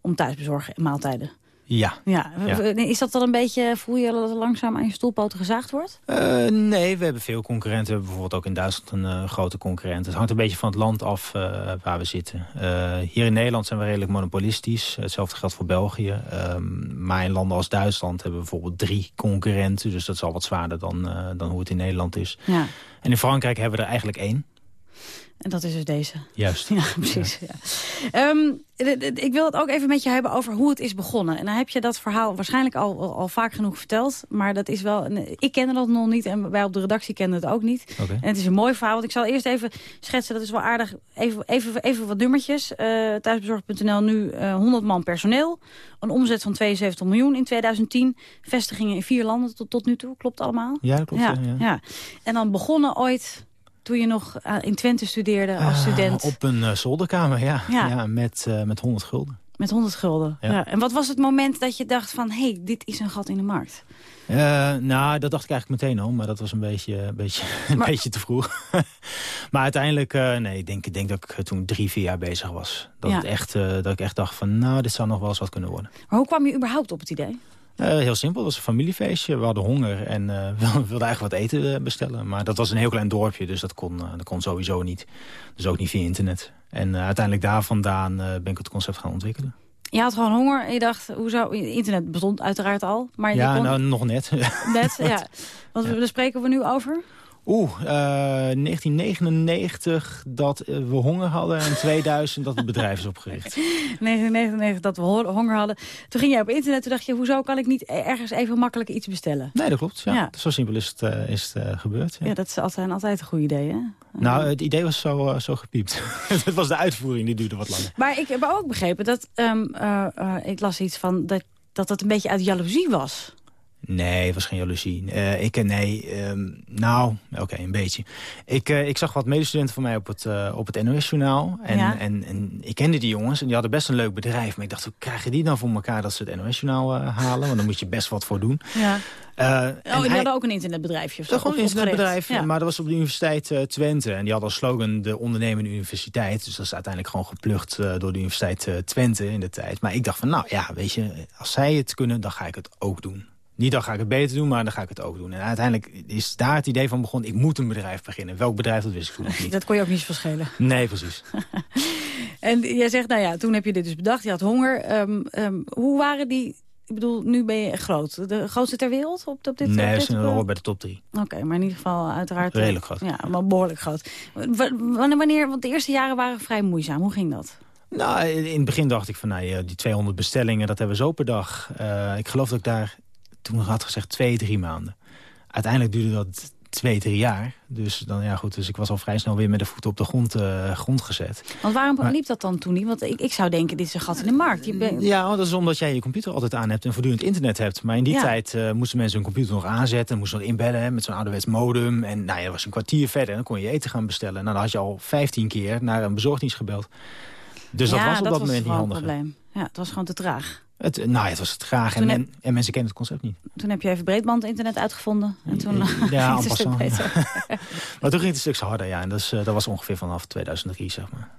om thuisbezorgen maaltijden. Ja. ja. ja. Is dat dan een beetje, voel je dat er langzaam aan je stoelpoten gezaagd wordt? Uh, nee, we hebben veel concurrenten. We hebben bijvoorbeeld ook in Duitsland een uh, grote concurrent. Het hangt een beetje van het land af uh, waar we zitten. hier in Nederland zijn we redelijk monopolistisch. Hetzelfde geldt voor België. Um, maar in landen als Duitsland hebben we bijvoorbeeld drie concurrenten. Dus dat is al wat zwaarder dan, dan hoe het in Nederland is. Ja. En in Frankrijk hebben we er eigenlijk één. En dat is dus deze. Juist. <laughs> Ja, precies. Ja. Ehm, ik wil het ook even met je hebben over hoe het is begonnen. En dan heb je dat verhaal waarschijnlijk al, al, al vaak genoeg verteld. Maar dat is wel... Een, ik kende dat nog niet en wij op de redactie kenden het ook niet. Oké. En het is een mooi verhaal. Want ik zal eerst even schetsen, dat is wel aardig. Even, even, even wat nummertjes. Eh thuisbezorgd.nl nu eh 100 man personeel. Een omzet van 72 miljoen in 2010. Vestigingen in vier landen tot, tot nu toe. Klopt allemaal? Ja, klopt. Ja. ja. En dan begonnen ooit toen je nog eh, in Twente studeerde als Ah, student. op een eh, zolderkamer, ja. Ja. ja. met, eh, met 100 gulden. Met 100 gulden. Ja. Ja. En wat was het moment dat je dacht van... hé, hey, dit is een gat in de markt? Nou, dat dacht ik eigenlijk meteen al, maar dat was een beetje, een beetje, <laughs> een Maar- beetje te vroeg. <laughs> maar uiteindelijk, nee, ik denk, ik denk dat ik toen drie, vier jaar bezig was. Dat, Ja. het echt, dat ik echt dacht van, nou, dit zou nog wel eens wat kunnen worden. Maar hoe kwam je überhaupt op het idee? Eh, heel simpel, het was een familiefeestje. We hadden honger en eh, <laughs> we wilden eigenlijk wat eten eh, bestellen. Maar dat was een heel klein dorpje, dus dat kon, dat kon sowieso niet. Dus ook niet via internet. En uiteindelijk daar vandaan ben ik het concept gaan ontwikkelen. Je had gewoon honger en je dacht, hoezo? Internet bestond uiteraard al. Maar je ja, kon nou, nog net. net, <laughs> ja. Want daar spreken we nu over? Oeh, eh, 1999 dat eh, we honger hadden en 2000 dat het bedrijf is opgericht. <laughs> 1999 dat we ho- honger hadden. Toen ging jij op internet, toen dacht je, hoezo kan ik niet ergens even makkelijk iets bestellen? Nee, dat klopt. Ja. Ja. Zo simpel is het, eh, is het eh, gebeurd. Ja. Ja, dat is altijd, altijd een goed idee, hè? Nou, het idee was zo, zo gepiept. <laughs> het was de uitvoering, die duurde wat langer. Maar ik heb ook begrepen dat, ehm, eh, eh, ik las iets van, dat dat het een beetje uit jaloezie was. Nee, het was geen jaloezie. Eh, ik, eh, nee, ehm, nou, oké, een beetje. Ik, eh, ik zag wat medestudenten van mij op het, op het NOS-journaal. En, Ja. en, en ik kende die jongens en die hadden best een leuk bedrijf. Maar ik dacht, hoe krijgen die dan voor elkaar dat ze het NOS-journaal halen? Want dan moet je best wat voor doen. Ja. En Oh, die hij- hadden ook een internetbedrijfje of zo. Gewoon een internetbedrijf, Ja. maar dat was op de Universiteit Twente. En die hadden als slogan de ondernemende universiteit. Dus dat is uiteindelijk gewoon geplucht eh, door de Universiteit Twente in de tijd. Maar ik dacht van, nou ja, weet je, als zij het kunnen, dan ga ik het ook doen. Niet dan ga ik het beter doen, maar dan ga ik het ook doen. En uiteindelijk is daar het idee van begonnen, ik moet een bedrijf beginnen. Welk bedrijf, dat wist ik toen nog niet. <laughs> Dat kon je ook niet verschillen. Nee, precies. <laughs> En jij zegt, nou ja, toen heb je dit dus bedacht. Je had honger. Ehm, ehm, hoe waren die... Ik bedoel, nu ben je groot. De grootste ter wereld op, op dit nee, op ze dit, zijn eh, horen bij de top drie. Oké, maar in ieder geval uiteraard... eh, Redelijk groot. Ja, maar behoorlijk groot. Wanneer, wanneer, want de eerste jaren waren vrij moeizaam. Hoe ging dat? Nou, in het begin dacht ik van, nou ja, die 200 bestellingen, dat hebben we zo per dag. Eh, ik geloof dat ik daar toen had gezegd twee, drie maanden. Uiteindelijk duurde dat twee, drie jaar. Dus, dan, ja, goed, dus ik was al vrij snel weer met de voeten op de grond, eh, grond gezet. Want waarom Maar- liep dat dan toen niet? Want ik, ik zou denken, dit is een gat in de markt. Je bent- Ja, dat is omdat jij je computer altijd aan hebt en voortdurend internet hebt. Maar in die Ja. tijd eh, moesten mensen hun computer nog aanzetten, moesten nog inbellen hè, met zo'n ouderwets modem. En nou ja, dat was een kwartier verder en dan kon je eten gaan bestellen. Nou, dan had je al 15 keer naar een bezorgdienst gebeld. Dus dat was op dat, moment niet handig. Ja, het was gewoon te traag. Het, nou, ja, het was het graag en, heb- en mensen kennen het concept niet. Toen heb je even breedband-internet uitgevonden. En toen Ja, <laughs> ging en het een beter. <laughs> Maar toen ging het een stuk harder, ja. En eh, dat was ongeveer vanaf 2003, zeg maar.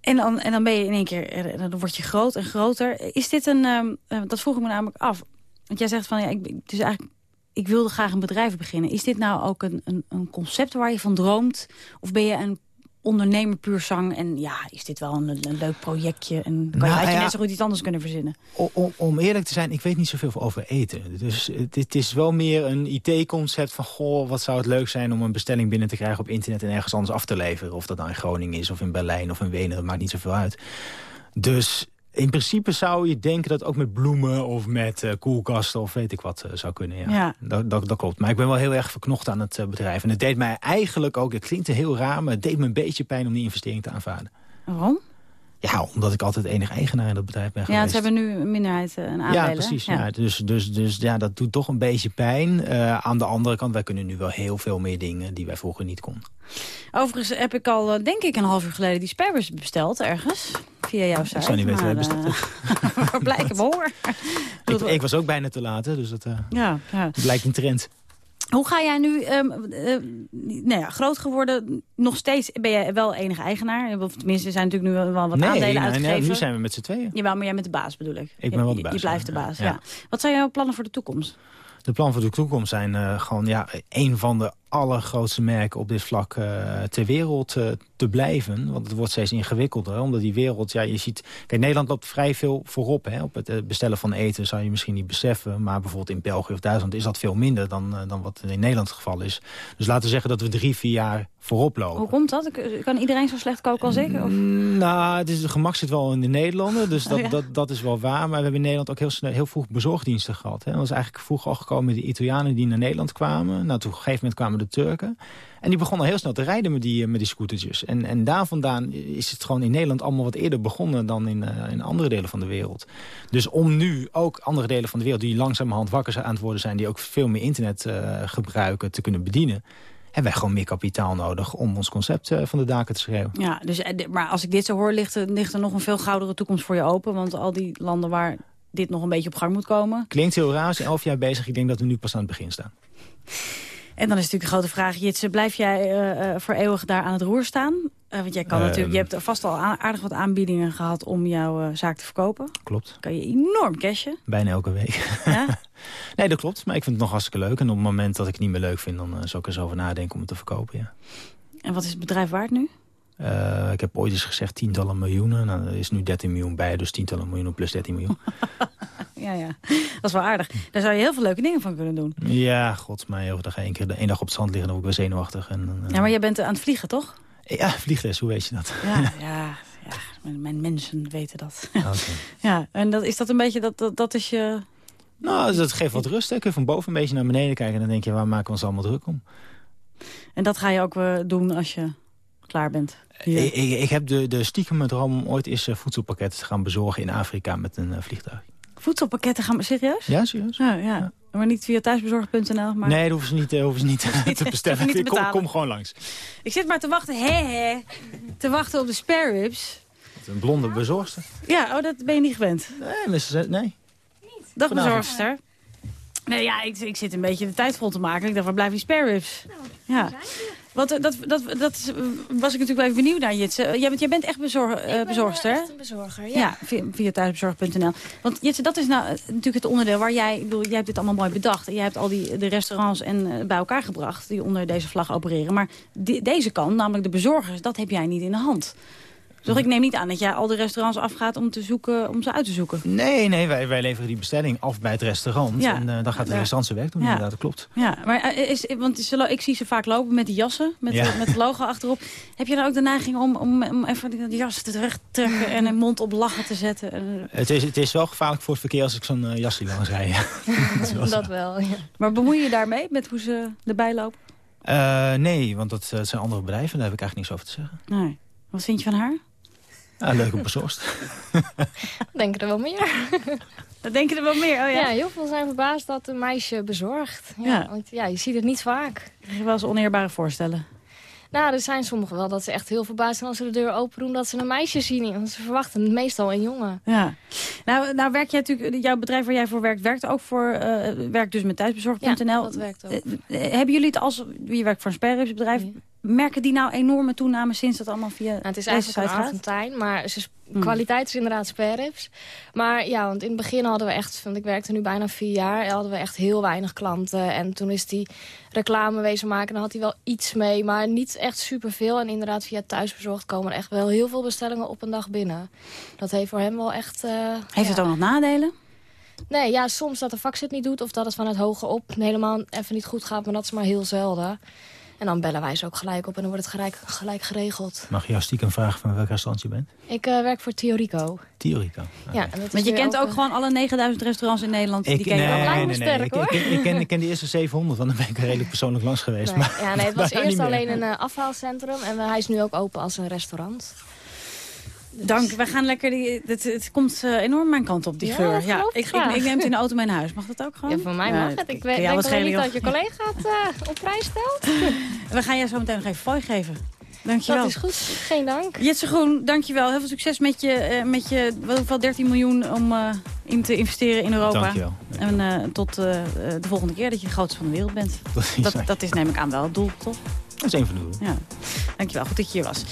En dan, en dan ben je in één keer, eh, dan word je groot en groter. Is dit een, ehm, eh, dat vroeg ik me namelijk af. Want jij zegt van, ja, ik, is eigenlijk, ik wilde graag een bedrijf beginnen. Is dit nou ook een, een, een concept waar je van droomt? Of ben je een ondernemer puur zang? En ja, is dit wel een, een leuk projectje? En kan Nou, je, had je ja. net zo goed iets anders kunnen verzinnen? Om, om eerlijk te zijn, ik weet niet zoveel over eten. Dus het, het is wel meer een IT-concept van... goh, wat zou het leuk zijn om een bestelling binnen te krijgen op internet... en ergens anders af te leveren. Of dat nou in Groningen is, of in Berlijn, of in Wenen. Dat maakt niet zoveel uit. Dus in principe zou je denken dat ook met bloemen... of met eh, koelkasten of weet ik wat eh, zou kunnen. Ja. Ja. Dat, dat, dat klopt. Maar ik ben wel heel erg verknocht aan het eh, bedrijf. En het deed mij eigenlijk ook, het klinkt heel raar... maar het deed me een beetje pijn om die investering te aanvaarden. Waarom? Ja, omdat ik altijd enig eigenaar in dat bedrijf ben Ja, geweest. ze hebben nu een minderheid een aandelen. Ja, precies. Ja. dus, dus, dus ja, dat doet toch een beetje pijn. Aan de andere kant, wij kunnen nu wel heel veel meer dingen die wij vroeger niet konden. Overigens heb ik al, denk ik, een half uur geleden die sperwers besteld ergens. Via jouw site. zou niet weten maar, je eh, mijn <laughs> <laughs> hoor. Ik, ik was ook bijna te laat, dus dat eh, Ja, ja. blijkt een trend. Hoe ga jij nu, eh, nou ja, groot geworden, nog steeds ben jij wel enige eigenaar? Of tenminste, er zijn natuurlijk nu wel wat nee, aandelen nee, nee, uitgegeven. nu zijn we met z'n tweeën. Jawel, maar jij bent de baas bedoel ik. Ik ben wel de Je- baas, Je, blijft de baas, Ja. ja. Wat zijn jouw plannen voor de toekomst? De plan voor de toekomst zijn gewoon ja, een van de allergrootste merken op dit vlak uh, ter wereld uh, te blijven. Want het wordt steeds ingewikkelder, omdat die wereld... Ja, je ziet, kijk, Nederland loopt vrij veel voorop. Hè. Op het bestellen van eten zou je misschien niet beseffen. Maar bijvoorbeeld in België of Duitsland is dat veel minder dan, uh, dan wat in Nederland het geval is. Dus laten we zeggen dat we drie, vier jaar voorop lopen. Hoe komt dat? Kan iedereen zo slecht koken als ik? Of? Mm, nou, het is, de gemak zit wel in de Nederlanden, dus <laughs> dat, oh, ja. dat, dat is wel waar. Maar we hebben in Nederland ook heel, snel, heel vroeg bezorgdiensten gehad. Hè. Dat was eigenlijk vroeg al gekomen met de Italianen die naar Nederland kwamen. Nou, toen op een gegeven moment kwamen de Turken. En die begonnen heel snel te rijden met die, met die scootertjes. En, en daar vandaan is het gewoon in Nederland allemaal wat eerder begonnen... dan in, uh, in andere delen van de wereld. Dus om nu ook andere delen van de wereld... die langzamerhand wakker aan het worden zijn... die ook veel meer internet uh, gebruiken, te kunnen bedienen hebben wij gewoon meer kapitaal nodig om ons concept van de daken te schreeuwen. Ja, dus, maar als ik dit zo hoor, ligt er, ligt er nog een veel goudere toekomst voor je open. Want al die landen waar dit nog een beetje op gang moet komen. Klinkt heel raar, elf jaar bezig. Ik denk dat we nu pas aan het begin staan. En dan is natuurlijk de grote vraag, Jitse, blijf jij uh, uh, voor eeuwig daar aan het roer staan? Uh, want jij kan natuurlijk, je hebt vast al aardig wat aanbiedingen gehad om jouw zaak te verkopen. Klopt. Kan je enorm cashen. Bijna elke week. Ja? <laughs> nee, dat klopt. Maar ik vind het nog hartstikke leuk. En op het moment dat ik het niet meer leuk vind, dan zou ik er zo over nadenken om het te verkopen, ja. En wat is het bedrijf waard nu? Uh, ik heb ooit eens gezegd tientallen miljoenen. Nou, er is nu 13 miljoen bij, dus tientallen miljoenen plus 13 miljoen. <laughs> ja, ja, dat is wel aardig. Daar zou je heel veel leuke dingen van kunnen doen. Ja, god, maar dan ga je één keer de één dag op het strand liggen, dan word ik weer zenuwachtig. En, uh, ja, maar jij bent aan het vliegen, toch? Ja, vliegles, hoe weet je dat? Ja, ja, ja mijn, mijn, mensen weten dat. Okay. <laughs> ja, en dat, is dat een beetje, dat, dat, dat is je... Nou, dat geeft wat rust. Hè. Kun je van boven een beetje naar beneden kijken en dan denk je, waar maken we ons allemaal druk om? En dat ga je ook uh, doen als je klaar bent? Ja. Ik, ik, ik, heb de, de stiekem droom om ooit eens uh, voedselpakketten te gaan bezorgen in Afrika met een uh, vliegtuig. Voedselpakketten gaan... Serieus? Ja, serieus. Ja, ja. Maar niet via thuisbezorg.nl? Maar... Nee, dat hoeven ze niet, uh, <laughs> hoeven ze niet te bestellen. Niet te kom, kom, gewoon langs. Ik zit maar te wachten, hè, hè, te wachten op de spare ribs. Een blonde bezorgster. Ja, oh, dat ben je niet gewend. Nee, mensen, nee. Niet. Dag bezorgster. Nee, ja, ik, ik zit een beetje de tijd vol te maken. Ik dacht, waar blijven die spare ribs? Nou, ja. Want dat, dat, dat, dat was ik natuurlijk wel even benieuwd naar, Jitse. Jij bent, jij bent echt bezorg, uh, bezorgster, hè? Een bezorger, ja. ja via, via thuisbezorg.nl. Want Jitse, dat is nou natuurlijk het onderdeel waar jij... Ik bedoel, jij hebt dit allemaal mooi bedacht. En jij hebt al die de restaurants en, uh, bij elkaar gebracht... die onder deze vlag opereren. Maar die, deze kant, namelijk de bezorgers, dat heb jij niet in de hand. Dus ik neem niet aan dat jij al de restaurants afgaat om, te zoeken, om ze uit te zoeken. Nee, nee wij, wij leveren die bestelling af bij het restaurant. Ja. En uh, dan gaat de restaurant zijn werk doen, ja. inderdaad, dat klopt. Ja, maar is, want ze, ik zie ze vaak lopen met die jassen, met, ja. met het logo achterop. <laughs> Heb je dan ook de neiging om, om, om even die jas te trekken en een mond op lachen te zetten? Het is, het is wel gevaarlijk voor het verkeer als ik zo'n uh, jas zie langs rijden. <laughs> <laughs> dat, wel, dat wel, ja. Maar bemoei je daarmee, met hoe ze erbij lopen? Uh, nee, want dat, dat zijn andere bedrijven, daar heb ik eigenlijk niks over te zeggen. Nee. Wat vind je van haar? Ja, leuk op bezorgd. <laughs> Denken er wel meer. <laughs> Dat denken er wel meer, oh ja. Ja, heel veel zijn verbaasd dat een meisje bezorgt. Ja, ja. Want ja, je ziet het niet vaak. Je wel eens oneerbare voorstellen. Nou, er zijn sommigen wel dat ze echt heel verbaasd zijn als ze de deur open doen dat ze een meisje zien. Want ze verwachten meestal een jongen. Ja. Nou, nou werk jij natuurlijk, jouw bedrijf waar jij voor werkt, werkt ook voor, uh, werkt dus met thuisbezorg.nl. Ja, dat werkt ook. Uh, hebben jullie het als, wie werkt voor een sperripsbedrijf, nee merken die nou enorme toename sinds dat allemaal via nou, Het is eigenlijk een Argentijn, maar ze mm. kwaliteit is inderdaad sperrips. Maar ja, want in het begin hadden we echt, want ik werkte nu bijna vier jaar, hadden we echt heel weinig klanten. En toen is die reclame wezen maken, dan had hij wel iets mee, maar niet echt superveel. En inderdaad via thuisbezorgd komen er echt wel heel veel bestellingen op een dag binnen. Dat heeft voor hem wel echt... Uh, heeft ja. het ook nog nadelen? Nee, ja, soms dat de fax het niet doet of dat het van het hoge op helemaal even niet goed gaat, maar dat is maar heel zelden. En dan bellen wij ze ook gelijk op en dan wordt het gelijk, gelijk geregeld. Mag je jou stiekem vragen van welk restaurant je bent? Ik uh, werk voor Tiorico. Tiorico. Okay. Ja, Want je kent ook, ook gewoon alle 9000 restaurants in Nederland. Ik, die ken nee, je nee, nee, sterk, ik, hoor. Ik, ik, ken, ik ken de eerste 700, want dan ben ik redelijk persoonlijk langs geweest. Nee. Maar, ja, nee, het <laughs> was eerst alleen een uh, afhaalcentrum en hij is nu ook open als een restaurant. Dus- Dank, we gaan lekker die, het, het komt uh, enorm mijn kant op, die ja, geur. Ja, ik, ik, ik, neem het in de auto mee naar huis. Mag dat ook gewoon? Ja, voor mij mag het. Ik weet, denk alleen niet dat je collega het uh, op prijs stelt. <laughs> we gaan jou zo meteen nog even fooi geven. Dankjewel. Dat is goed. Geen dank. Jitse Groen, dankjewel. Heel veel succes met je, uh, met je wat, 13 miljoen om uh, in te investeren in Europa. Dankjewel. En uh, tot de volgende keer dat je de grootste van de wereld bent. <laughs> Dat, dat, dat is neem ik aan wel het doel, toch? Dat is een van de doelen. Ja. Dankjewel, goed dat je hier was.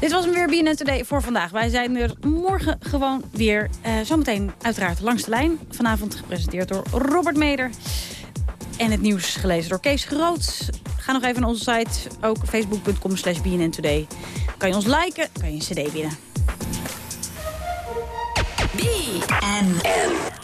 Dit was hem weer BNN Today voor vandaag. Wij zijn er morgen gewoon weer. Uh, zometeen uiteraard langs de lijn. Vanavond gepresenteerd door Robert Meder. En het nieuws gelezen door Kees Groot. Ga nog even naar onze site, ook facebook.com slash Today. Kan je ons liken, kan je een cd winnen. BNN.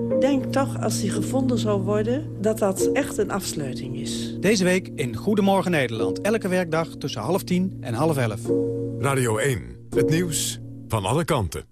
Denk toch, als die gevonden zou worden, dat dat echt een afsluiting is. Deze week in Goedemorgen Nederland. Elke werkdag tussen half tien en half elf. Radio 1, het nieuws van alle kanten.